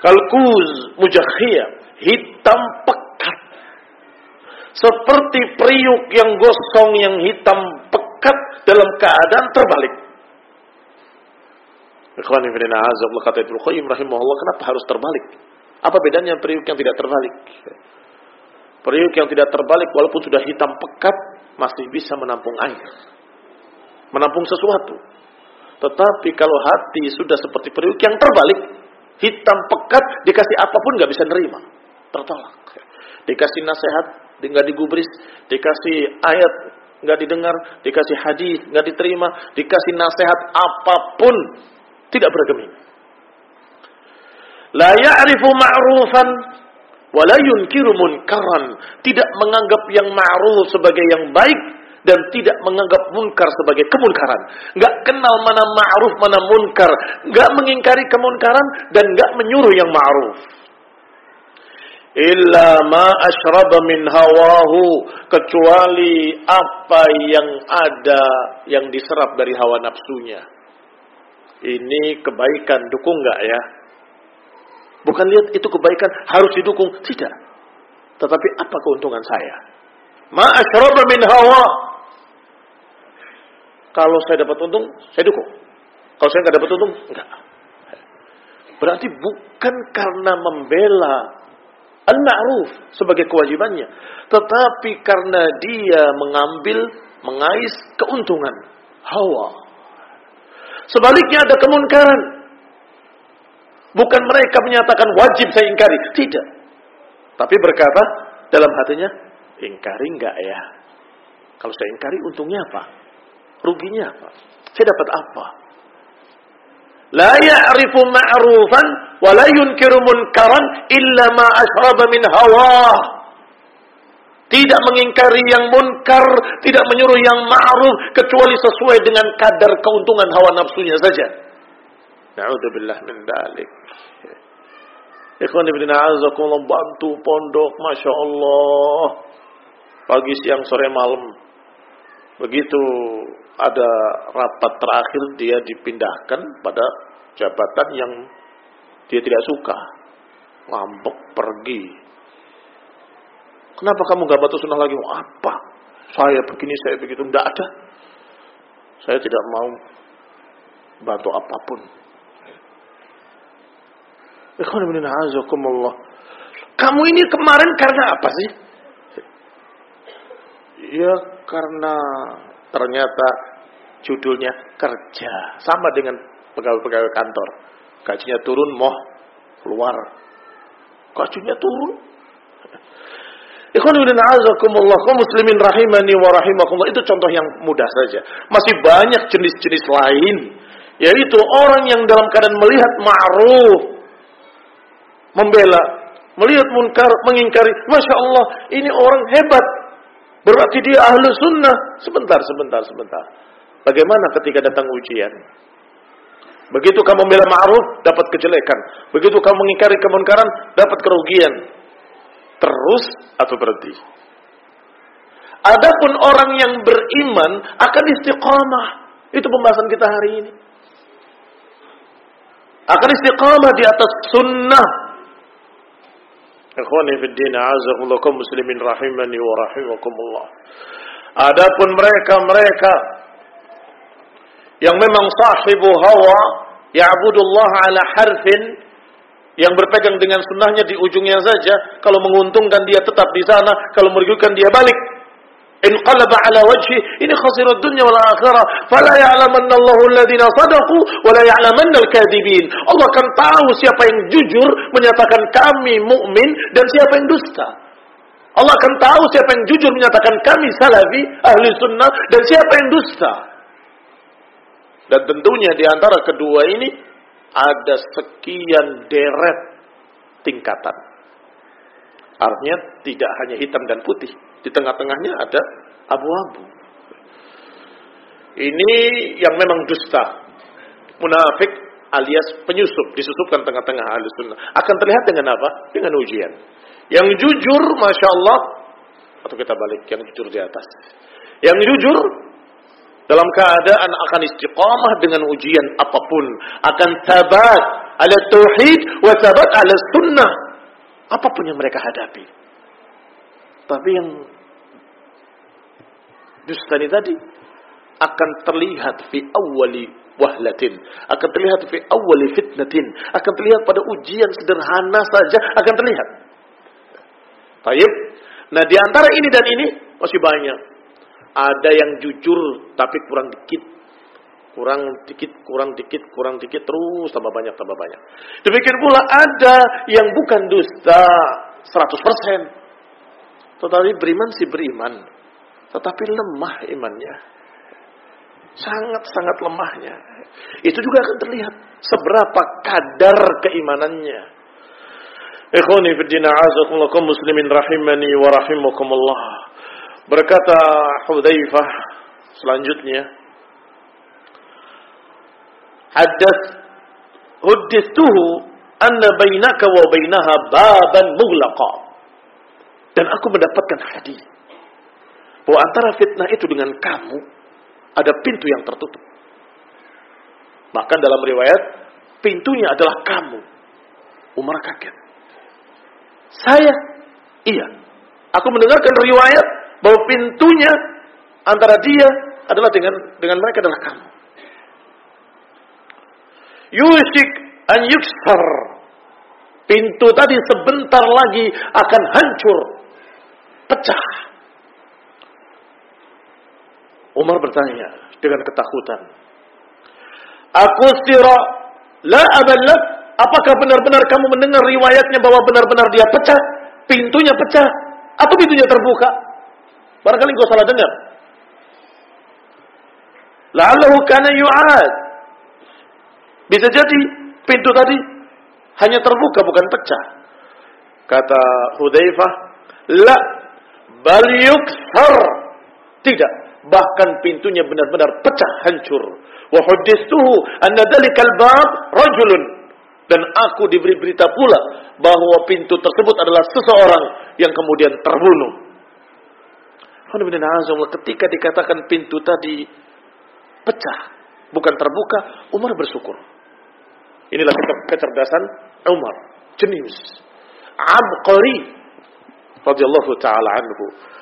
Kalkuz mujakhiyah, hitam pekat. Seperti periuk yang gosong yang hitam pekat dalam keadaan terbalik. Ikhwan ibn a'azab kata Ibnu Qayyim rahimahullah kenapa harus terbalik? Apa bedanya periuk yang tidak terbalik? Periuk yang tidak terbalik walaupun sudah hitam pekat masih bisa menampung air. Menampung sesuatu. Tetapi kalau hati sudah seperti periuk yang terbalik, hitam pekat dikasih apa pun nggak bisa nerima, tertolak. Dikasih nasihat nggak digubris, dikasih ayat nggak didengar, dikasih hadis nggak diterima, dikasih nasihat apa pun tidak bergeming. La ya'rifu ma'rufan wa la yunkiru munkaran. Tidak menganggap yang ma'ruf sebagai yang baik dan tidak menganggap munkar sebagai kemunkaran. Enggak kenal mana ma'ruf, mana munkar. Enggak mengingkari kemunkaran dan enggak menyuruh yang ma'ruf. Illa ma ashraba min hawahu kecuali apa yang ada yang diserap dari hawa nafsunya. Ini kebaikan, dukung nggak ya? Bukan lihat itu kebaikan harus didukung, tidak. Tetapi apa keuntungan saya? Ma asyraba min hawa. Kalau saya dapat untung, saya dukung. Kalau saya nggak dapat untung, enggak. Berarti bukan karena membela al-ma'ruf sebagai kewajibannya, tetapi karena dia mengambil mengais keuntungan hawa. Sebaliknya ada kemunkaran. Bukan mereka menyatakan wajib saya ingkari. Tidak. Tapi berkata dalam hatinya, ingkari enggak ya? Kalau saya ingkari untungnya apa? Ruginya apa? Saya dapat apa? La ya'rifu ma'rufan wa la yunkiru munkaran illa ma min hawa. Tidak mengingkari yang munkar, tidak menyuruh yang ma'ruf kecuali sesuai dengan kadar keuntungan hawa nafsunya saja. Na'udzubillah min dalik. Ikhwan ibn a'azakumullah bantu pondok, Masya Allah. Pagi, siang, sore, malam. Begitu ada rapat terakhir dia dipindahkan pada jabatan yang dia tidak suka. Ngambek pergi Kenapa kamu gak batu sunnah lagi? Apa? Saya begini, saya begitu. Tidak ada. Saya tidak mau bantu apa pun. Kamu ini kemarin karena apa sih? Ya karena ternyata judulnya kerja. Sama dengan pegawai-pegawai kantor. Gajinya turun, mau keluar. Gajinya turun, Ikhwan ibn a'azakumullah, kaum muslimin rahimani wa rahimakumullah. Itu contoh yang mudah saja. Masih banyak jenis-jenis lain. Yaitu orang yang dalam keadaan melihat ma'ruf. Membela. Melihat munkar, mengingkari. Masya Allah, ini orang hebat. Berarti dia ahlu sunnah. Sebentar, sebentar, sebentar. Bagaimana ketika datang ujian? Begitu kamu membela ma'ruf, dapat kejelekan. Begitu kamu mengingkari kemunkaran, dapat kerugian terus atau berhenti. Adapun orang yang beriman akan istiqamah. Itu pembahasan kita hari ini. Akan istiqamah di atas sunnah. Ikhwani fi din azakumullah muslimin rahimani wa rahimakumullah. Adapun mereka-mereka yang memang sahibu hawa ya'budullah ala harfin yang berpegang dengan sunnahnya di ujungnya saja. Kalau menguntungkan dia tetap di sana. Kalau merugikan dia balik. In qalaba ala wajhi. Ini khasirat dunya wal akhirah. Fala ya'lamanna Allahu alladhina sadaku. Wala ya'lamanna al-kadibin. Allah akan tahu siapa yang jujur. Menyatakan kami mukmin Dan siapa yang dusta. Allah akan tahu siapa yang jujur menyatakan kami salafi, ahli sunnah, dan siapa yang dusta. Dan tentunya di antara kedua ini ada sekian deret tingkatan. Artinya tidak hanya hitam dan putih. Di tengah-tengahnya ada abu-abu. Ini yang memang dusta. Munafik alias penyusup. Disusupkan tengah-tengah ahli sunnah. Akan terlihat dengan apa? Dengan ujian. Yang jujur, Masya Allah. Atau kita balik, yang jujur di atas. Yang jujur, dalam keadaan akan istiqamah dengan ujian apa pun akan tabat ala tauhid wa tabat ala sunnah apa pun yang mereka hadapi tapi yang dusta ini tadi akan terlihat fi awali wahlatin. Akan terlihat fi awali fitnatin. Akan terlihat pada ujian sederhana saja akan terlihat. Taib. Nah di antara ini dan ini masih banyak. Ada yang jujur tapi kurang dikit. Kurang dikit, kurang dikit, kurang dikit, terus tambah banyak, tambah banyak. Demikian pula ada yang bukan dusta 100%. Tetapi beriman sih beriman. Tetapi lemah imannya. Sangat-sangat lemahnya. Itu juga akan terlihat seberapa kadar keimanannya. Ikhwani fi din a'azakumullah muslimin rahimani wa rahimakumullah. Berkata Hudzaifah selanjutnya, Haddath huddithuhu anna bainaka wa bainaha baban mughlaqa. Dan aku mendapatkan hadis bahwa antara fitnah itu dengan kamu ada pintu yang tertutup. Bahkan dalam riwayat, pintunya adalah kamu. Umar kaget. Saya? Iya. Aku mendengarkan riwayat bahwa pintunya antara dia adalah dengan dengan mereka adalah kamu. Yusik an yuksar. Pintu tadi sebentar lagi akan hancur. Pecah. Umar bertanya dengan ketakutan. Aku sira la abalak. Apakah benar-benar kamu mendengar riwayatnya bahwa benar-benar dia pecah? Pintunya pecah? Atau pintunya terbuka? Barangkali kau salah dengar. La'allahu kana yu'ad. Bisa jadi pintu tadi hanya terbuka bukan pecah. Kata Hudzaifah, "La bal yuksar." Tidak, bahkan pintunya benar-benar pecah hancur. Wa hadithuhu anna dalikal bab rajulun dan aku diberi berita pula bahwa pintu tersebut adalah seseorang yang kemudian terbunuh. Ketika dikatakan pintu tadi pecah, bukan terbuka, Umar bersyukur. Inilah kecerdasan Umar, jenius, abqari radhiyallahu taala anhu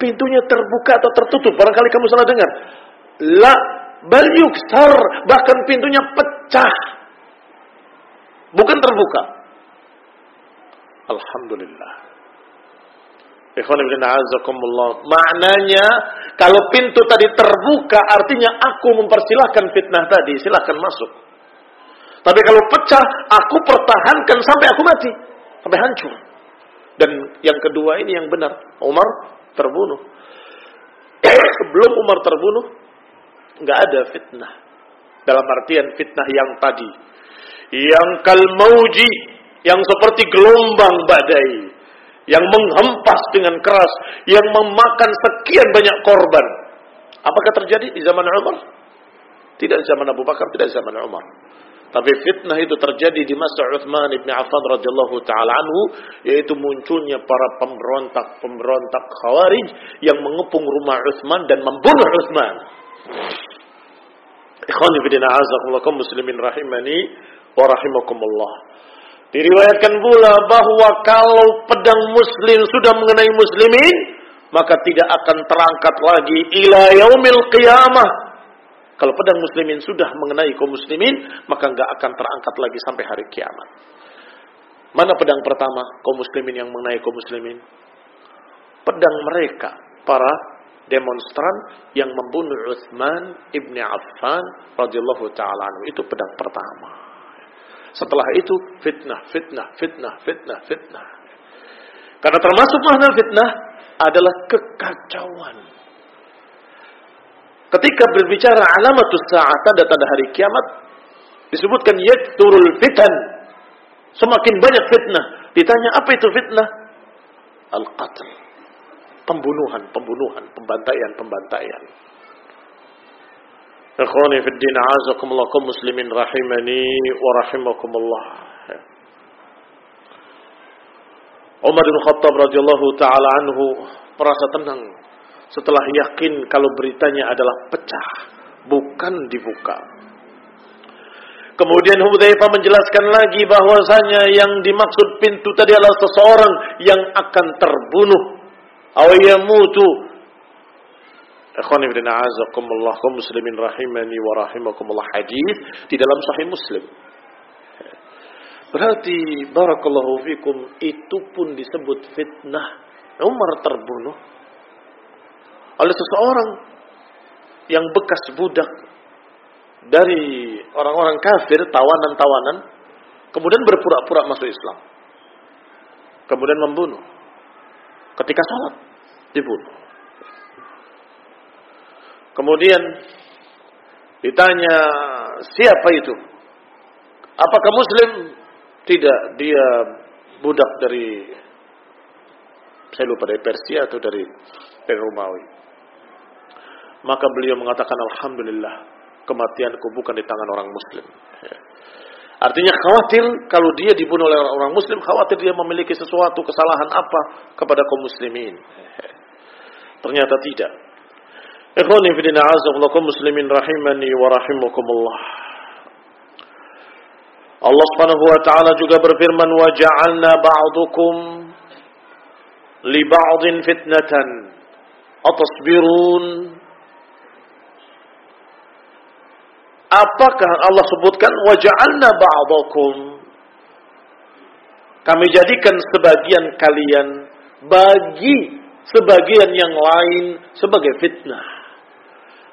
pintunya terbuka atau tertutup. Barangkali kamu salah dengar. La bal yuksar, bahkan pintunya pecah. Bukan terbuka. Alhamdulillah. Maknanya kalau pintu tadi terbuka artinya aku mempersilahkan fitnah tadi, silahkan masuk. Tapi kalau pecah, aku pertahankan sampai aku mati, sampai hancur. Dan yang kedua ini yang benar. Umar terbunuh. Sebelum Umar terbunuh, nggak ada fitnah. Dalam artian fitnah yang tadi, yang kalmauji, yang seperti gelombang badai, yang menghempas dengan keras, yang memakan sekian banyak korban. Apakah terjadi di zaman Umar? Tidak di zaman Abu Bakar, tidak di zaman Umar. Tapi fitnah itu terjadi di masa Uthman ibn Affan radhiyallahu taala anhu yaitu munculnya para pemberontak-pemberontak Khawarij yang mengepung rumah Uthman dan membunuh Uthman. Ikhwani fillah muslimin rahimani wa rahimakumullah. Diriwayatkan pula bahwa kalau pedang muslim sudah mengenai muslimin maka tidak akan terangkat lagi ila yaumil qiyamah kalau pedang muslimin sudah mengenai kaum muslimin, maka nggak akan terangkat lagi sampai hari kiamat. Mana pedang pertama kaum muslimin yang mengenai kaum muslimin? Pedang mereka, para demonstran yang membunuh Utsman ibni Affan radhiyallahu taala itu pedang pertama. Setelah itu fitnah, fitnah, fitnah, fitnah, fitnah. Karena termasuk makna fitnah adalah kekacauan Ketika berbicara alamatus sa'at tanda-tanda hari kiamat disebutkan yakturul fitan. Semakin banyak fitnah. Ditanya apa itu fitnah? Al-qatl. Pembunuhan, pembunuhan, pembantaian, pembantaian. Ikhwani fi din azakumullah kaum muslimin rahimani wa rahimakumullah. Umar bin Khattab radhiyallahu taala anhu merasa tenang setelah yakin kalau beritanya adalah pecah, bukan dibuka. Kemudian Hudzaifah menjelaskan lagi bahwasanya yang dimaksud pintu tadi adalah seseorang yang akan terbunuh. Aw yamutu Ikhwan ibn a'azakumullah kaum muslimin rahimani wa rahimakumullah hadis di dalam sahih Muslim. Berarti barakallahu fikum itu pun disebut fitnah. Umar terbunuh oleh seseorang yang bekas budak dari orang-orang kafir, tawanan-tawanan, kemudian berpura-pura masuk Islam. Kemudian membunuh. Ketika sholat, dibunuh. Kemudian ditanya siapa itu? Apakah muslim? Tidak, dia budak dari saya lupa dari Persia atau dari dari Romawi. Maka beliau mengatakan alhamdulillah kematianku bukan di tangan orang muslim. Ya. Artinya khawatir kalau dia dibunuh oleh orang muslim, khawatir dia memiliki sesuatu kesalahan apa kepada kaum muslimin. Ya. Ternyata tidak. Ikhwani fi dina azakum muslimin rahimani wa rahimakumullah. Allah Subhanahu wa taala juga berfirman wa ja'alna ba'dukum li ba'din fitnatan. Atasbirun. Apakah Allah sebutkan wa ja'alna ba'dakum kami jadikan sebagian kalian bagi sebagian yang lain sebagai fitnah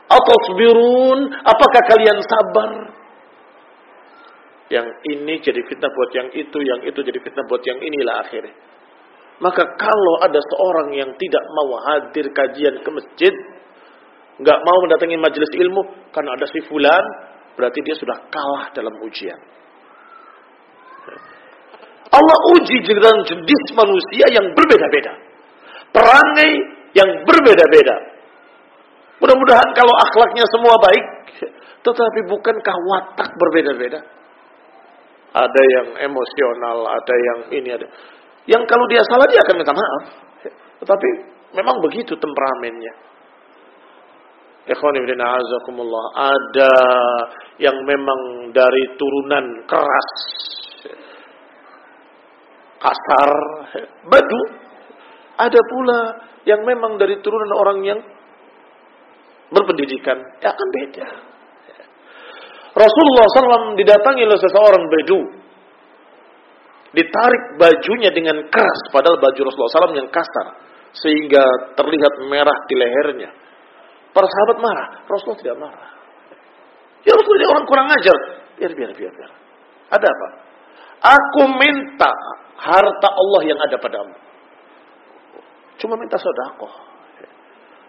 atau sebirun, apakah kalian sabar? Yang ini jadi fitnah buat yang itu, yang itu jadi fitnah buat yang inilah akhirnya. Maka kalau ada seorang yang tidak mau hadir kajian ke masjid, nggak mau mendatangi majelis ilmu karena ada si fulan, berarti dia sudah kalah dalam ujian. Allah uji dengan jenis manusia yang berbeda-beda. Perangai yang berbeda-beda. Mudah-mudahan kalau akhlaknya semua baik, tetapi bukankah watak berbeda-beda? Ada yang emosional, ada yang ini ada. Yang kalau dia salah dia akan minta maaf. Tetapi memang begitu temperamennya. Ada yang memang dari turunan keras. Kasar. Badu. Ada pula yang memang dari turunan orang yang berpendidikan, ya akan beda. Rasulullah SAW didatangi oleh seseorang bedu. Ditarik bajunya dengan keras, padahal baju Rasulullah SAW yang kasar. Sehingga terlihat merah di lehernya. Para sahabat marah, Rasulullah tidak marah. Ya Rasulullah ini orang kurang ajar. Biar, biar, biar, biar. Ada apa? Aku minta harta Allah yang ada padamu. Cuma minta sodakoh.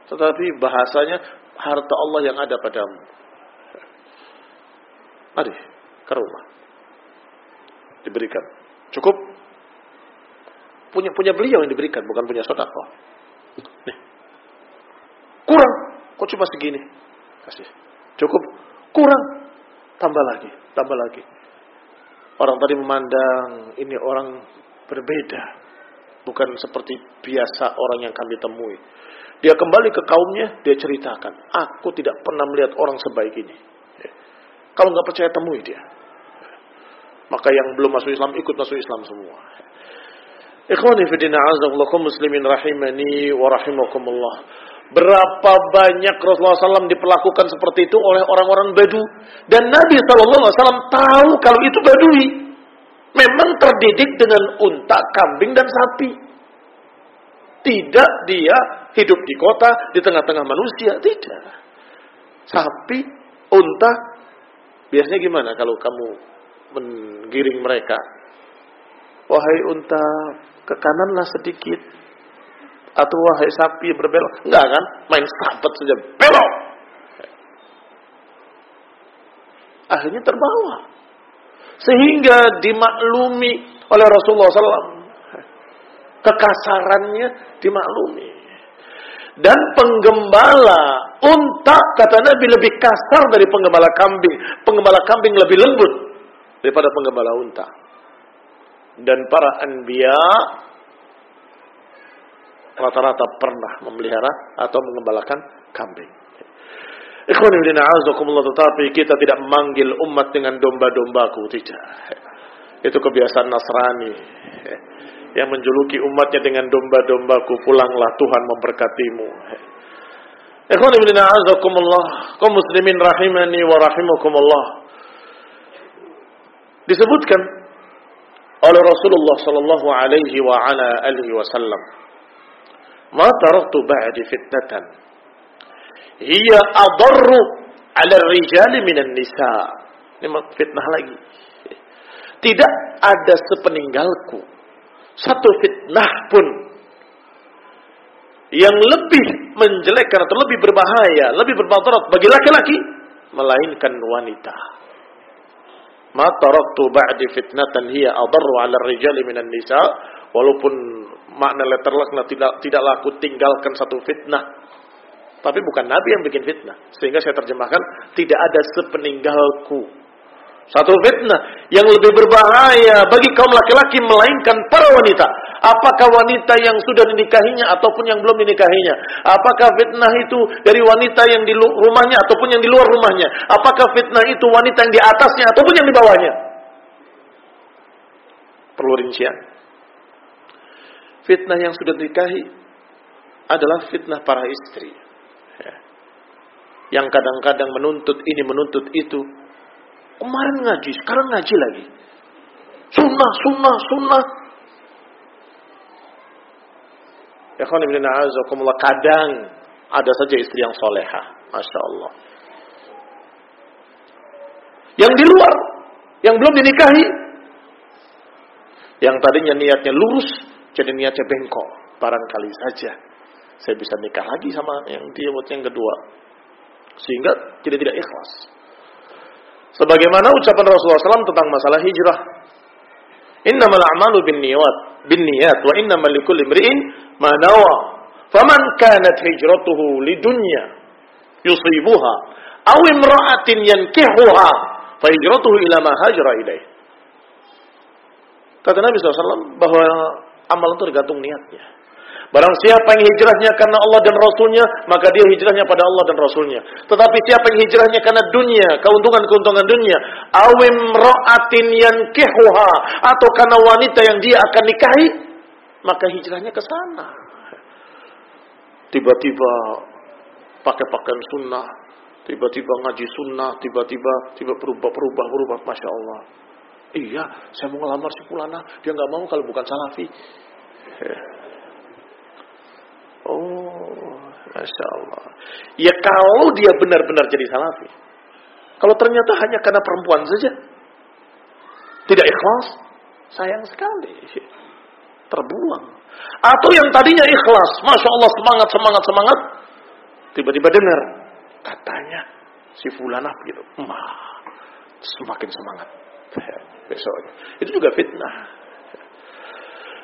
Tetapi bahasanya harta Allah yang ada padamu. Mari ke rumah. Diberikan. Cukup. Punya punya beliau yang diberikan, bukan punya saudara. Nih. Kurang. Kok cuma segini? Kasih. Cukup. Kurang. Tambah lagi. Tambah lagi. Orang tadi memandang ini orang berbeda. Bukan seperti biasa orang yang kami temui. Dia kembali ke kaumnya, dia ceritakan, aku tidak pernah melihat orang sebaik ini. Kalau nggak percaya temui dia. Maka yang belum masuk Islam ikut masuk Islam semua. Ikhwani fidina azakullakum muslimin rahimani wa rahimakumullah. Berapa banyak Rasulullah SAW diperlakukan seperti itu oleh orang-orang Badu. Dan Nabi SAW tahu kalau itu Badui. Memang terdidik dengan unta, kambing, dan sapi. Tidak dia hidup di kota, di tengah-tengah manusia. Tidak. Sapi, unta, biasanya gimana kalau kamu menggiring mereka? Wahai unta, ke kananlah sedikit. Atau wahai sapi berbelok. Enggak kan? Main sahabat saja. Belok! Akhirnya terbawa. Sehingga dimaklumi oleh Rasulullah SAW kekasarannya dimaklumi. Dan penggembala unta kata Nabi lebih kasar dari penggembala kambing. Penggembala kambing lebih lembut daripada penggembala unta. Dan para anbiya rata-rata pernah memelihara atau mengembalakan kambing. Ikhwanudina azakumullah tetapi kita tidak memanggil umat dengan domba-dombaku tidak. Itu kebiasaan Nasrani yang menjuluki umatnya dengan domba-dombaku pulanglah Tuhan memberkatimu Ikhwan ibn a'azakumullah, kaum muslimin rahimani wa rahimakumullah. Disebutkan oleh Rasulullah sallallahu alaihi wa ala alihi wasallam, "Ma taraktu ba'di fitnatan hiya adarru 'ala ar-rijali minan nisa." Ini fitnah lagi. Tidak ada sepeninggalku satu fitnah pun yang lebih menjelekkan atau lebih berbahaya, lebih bermadarat bagi laki-laki melainkan wanita. Ma taraktu ba'di fitnatan hiya adarru 'ala ar-rijali minan nisa walaupun makna letterleknya tidak tidaklah aku tinggalkan satu fitnah. Tapi bukan nabi yang bikin fitnah. Sehingga saya terjemahkan tidak ada sepeninggalku satu fitnah yang lebih berbahaya bagi kaum laki-laki melainkan para wanita. Apakah wanita yang sudah dinikahinya ataupun yang belum dinikahinya? Apakah fitnah itu dari wanita yang di rumahnya ataupun yang di luar rumahnya? Apakah fitnah itu wanita yang di atasnya ataupun yang di bawahnya? Perlu rincian. Fitnah yang sudah dinikahi adalah fitnah para istri. Ya. Yang kadang-kadang menuntut ini, menuntut itu Kemarin ngaji, sekarang ngaji lagi. Sunnah, sunnah, sunnah. Ya kadang ada saja istri yang soleha. Masya Allah. Yang di luar, yang belum dinikahi. Yang tadinya niatnya lurus, jadi niatnya bengkok. Barangkali saja saya bisa nikah lagi sama yang dia buat yang kedua. Sehingga tidak tidak ikhlas. Sebagaimana ucapan Rasulullah SAW tentang masalah hijrah. Innamal a'malu bin niyat, bin niyat wa innamal likulli imri'in ma nawa. Faman kanat hijratuhu lidunya yusibuha aw imra'atin yankihuha fa hijratuhu ila ma hajra ilaih. Kata Nabi SAW bahwa amalan itu tergantung niatnya. Barang siapa yang hijrahnya karena Allah dan Rasulnya, maka dia hijrahnya pada Allah dan Rasulnya. Tetapi siapa yang hijrahnya karena dunia, keuntungan-keuntungan dunia, awim ro'atin yankihuha, atau karena wanita yang dia akan nikahi, maka hijrahnya ke sana. Tiba-tiba pakai pakaian sunnah, tiba-tiba ngaji sunnah, tiba-tiba tiba berubah berubah berubah, masya Allah. Iya, saya mau ngelamar si Pulana, dia nggak mau kalau bukan salafi. Oh, Masya Allah. Ya kalau dia benar-benar jadi salafi. Kalau ternyata hanya karena perempuan saja. Tidak ikhlas. Sayang sekali. Terbuang. Atau yang tadinya ikhlas. Masya Allah semangat, semangat, semangat. Tiba-tiba dengar. Katanya si fulanah gitu. Mah, semakin semangat. Besoknya. Itu juga fitnah.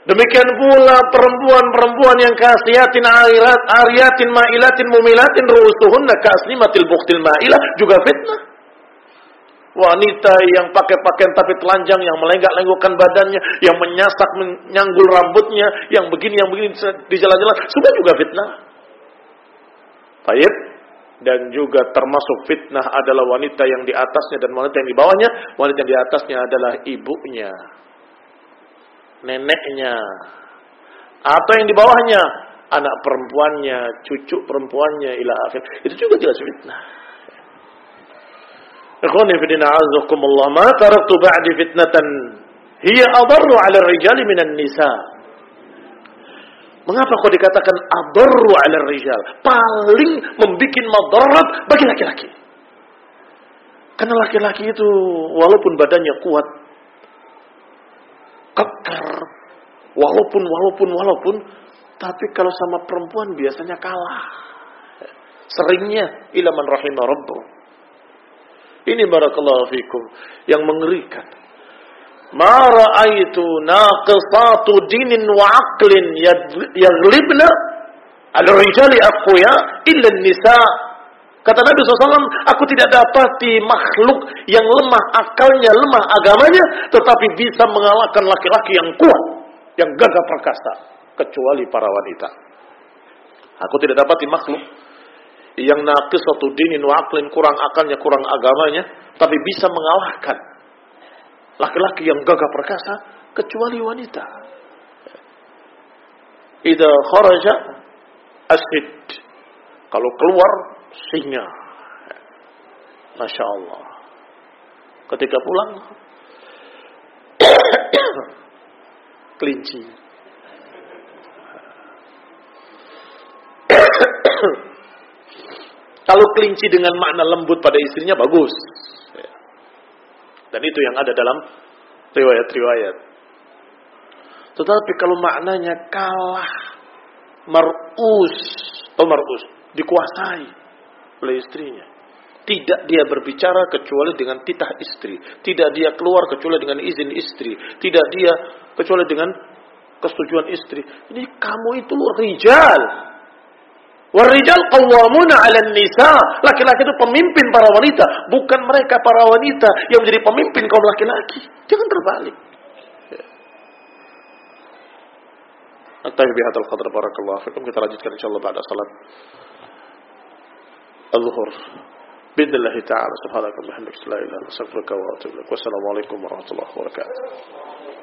Demikian pula perempuan-perempuan yang kasiatin airat, ariatin ma'ilatin mumilatin ruusuhunna kaslimatil buktil ma'ilah juga fitnah. Wanita yang pakai pakaian tapi telanjang, yang melenggak-lenggokkan badannya, yang menyasak, menyanggul rambutnya, yang begini, yang begini di jalan-jalan, sudah juga fitnah. Baik. Dan juga termasuk fitnah adalah wanita yang di atasnya dan wanita yang di bawahnya. Wanita yang di atasnya adalah ibunya neneknya, atau yang di bawahnya, anak perempuannya, cucu perempuannya, ila akhir. Itu juga jelas fitnah. Ikhwani fidina azakumullah, ma taraktu ba'di fitnatan hiya adarru 'ala rijali minan nisa. Mengapa kau dikatakan adarru 'ala rijal? Paling membuat madarat bagi laki-laki. Karena laki-laki itu walaupun badannya kuat, kekar. Walaupun, walaupun, walaupun. Tapi kalau sama perempuan biasanya kalah. Seringnya ilaman rahimah rabbu. Ini barakallahu fikum. Yang mengerikan. Ma ra'aitu naqisatu dinin wa aqlin yaglibna al-rijali aqwiya illa nisa Kata Nabi SAW, aku tidak dapati makhluk yang lemah akalnya, lemah agamanya, tetapi bisa mengalahkan laki-laki yang kuat, yang gagah perkasa, kecuali para wanita. Aku tidak dapati makhluk yang nakis satu dinin waklin, kurang akalnya, kurang agamanya, tapi bisa mengalahkan laki-laki yang gagah perkasa, kecuali wanita. Ida kharaja asid Kalau keluar singa. Masya Allah. Ketika pulang kelinci. Kalau kelinci dengan makna lembut pada istrinya bagus. Dan itu yang ada dalam riwayat-riwayat. Tetapi kalau maknanya kalah, marus, atau marus, dikuasai oleh istrinya. Tidak dia berbicara kecuali dengan titah istri. Tidak dia keluar kecuali dengan izin istri. Tidak dia kecuali dengan kesetujuan istri. Ini kamu itu rijal. Warijal qawwamuna 'alan nisa. Laki-laki itu pemimpin para wanita, bukan mereka para wanita yang menjadi pemimpin kaum laki-laki. Jangan terbalik. Naktafi bihadzal qadar barakallahu fikum. Kita lanjutkan insyaallah pada salat al-zuhur. Bismillah ta'ala subhanaka wa bihamdika la ilaha illa anta astaghfiruka wa atubu ilaik. Wassalamu alaikum warahmatullahi wabarakatuh.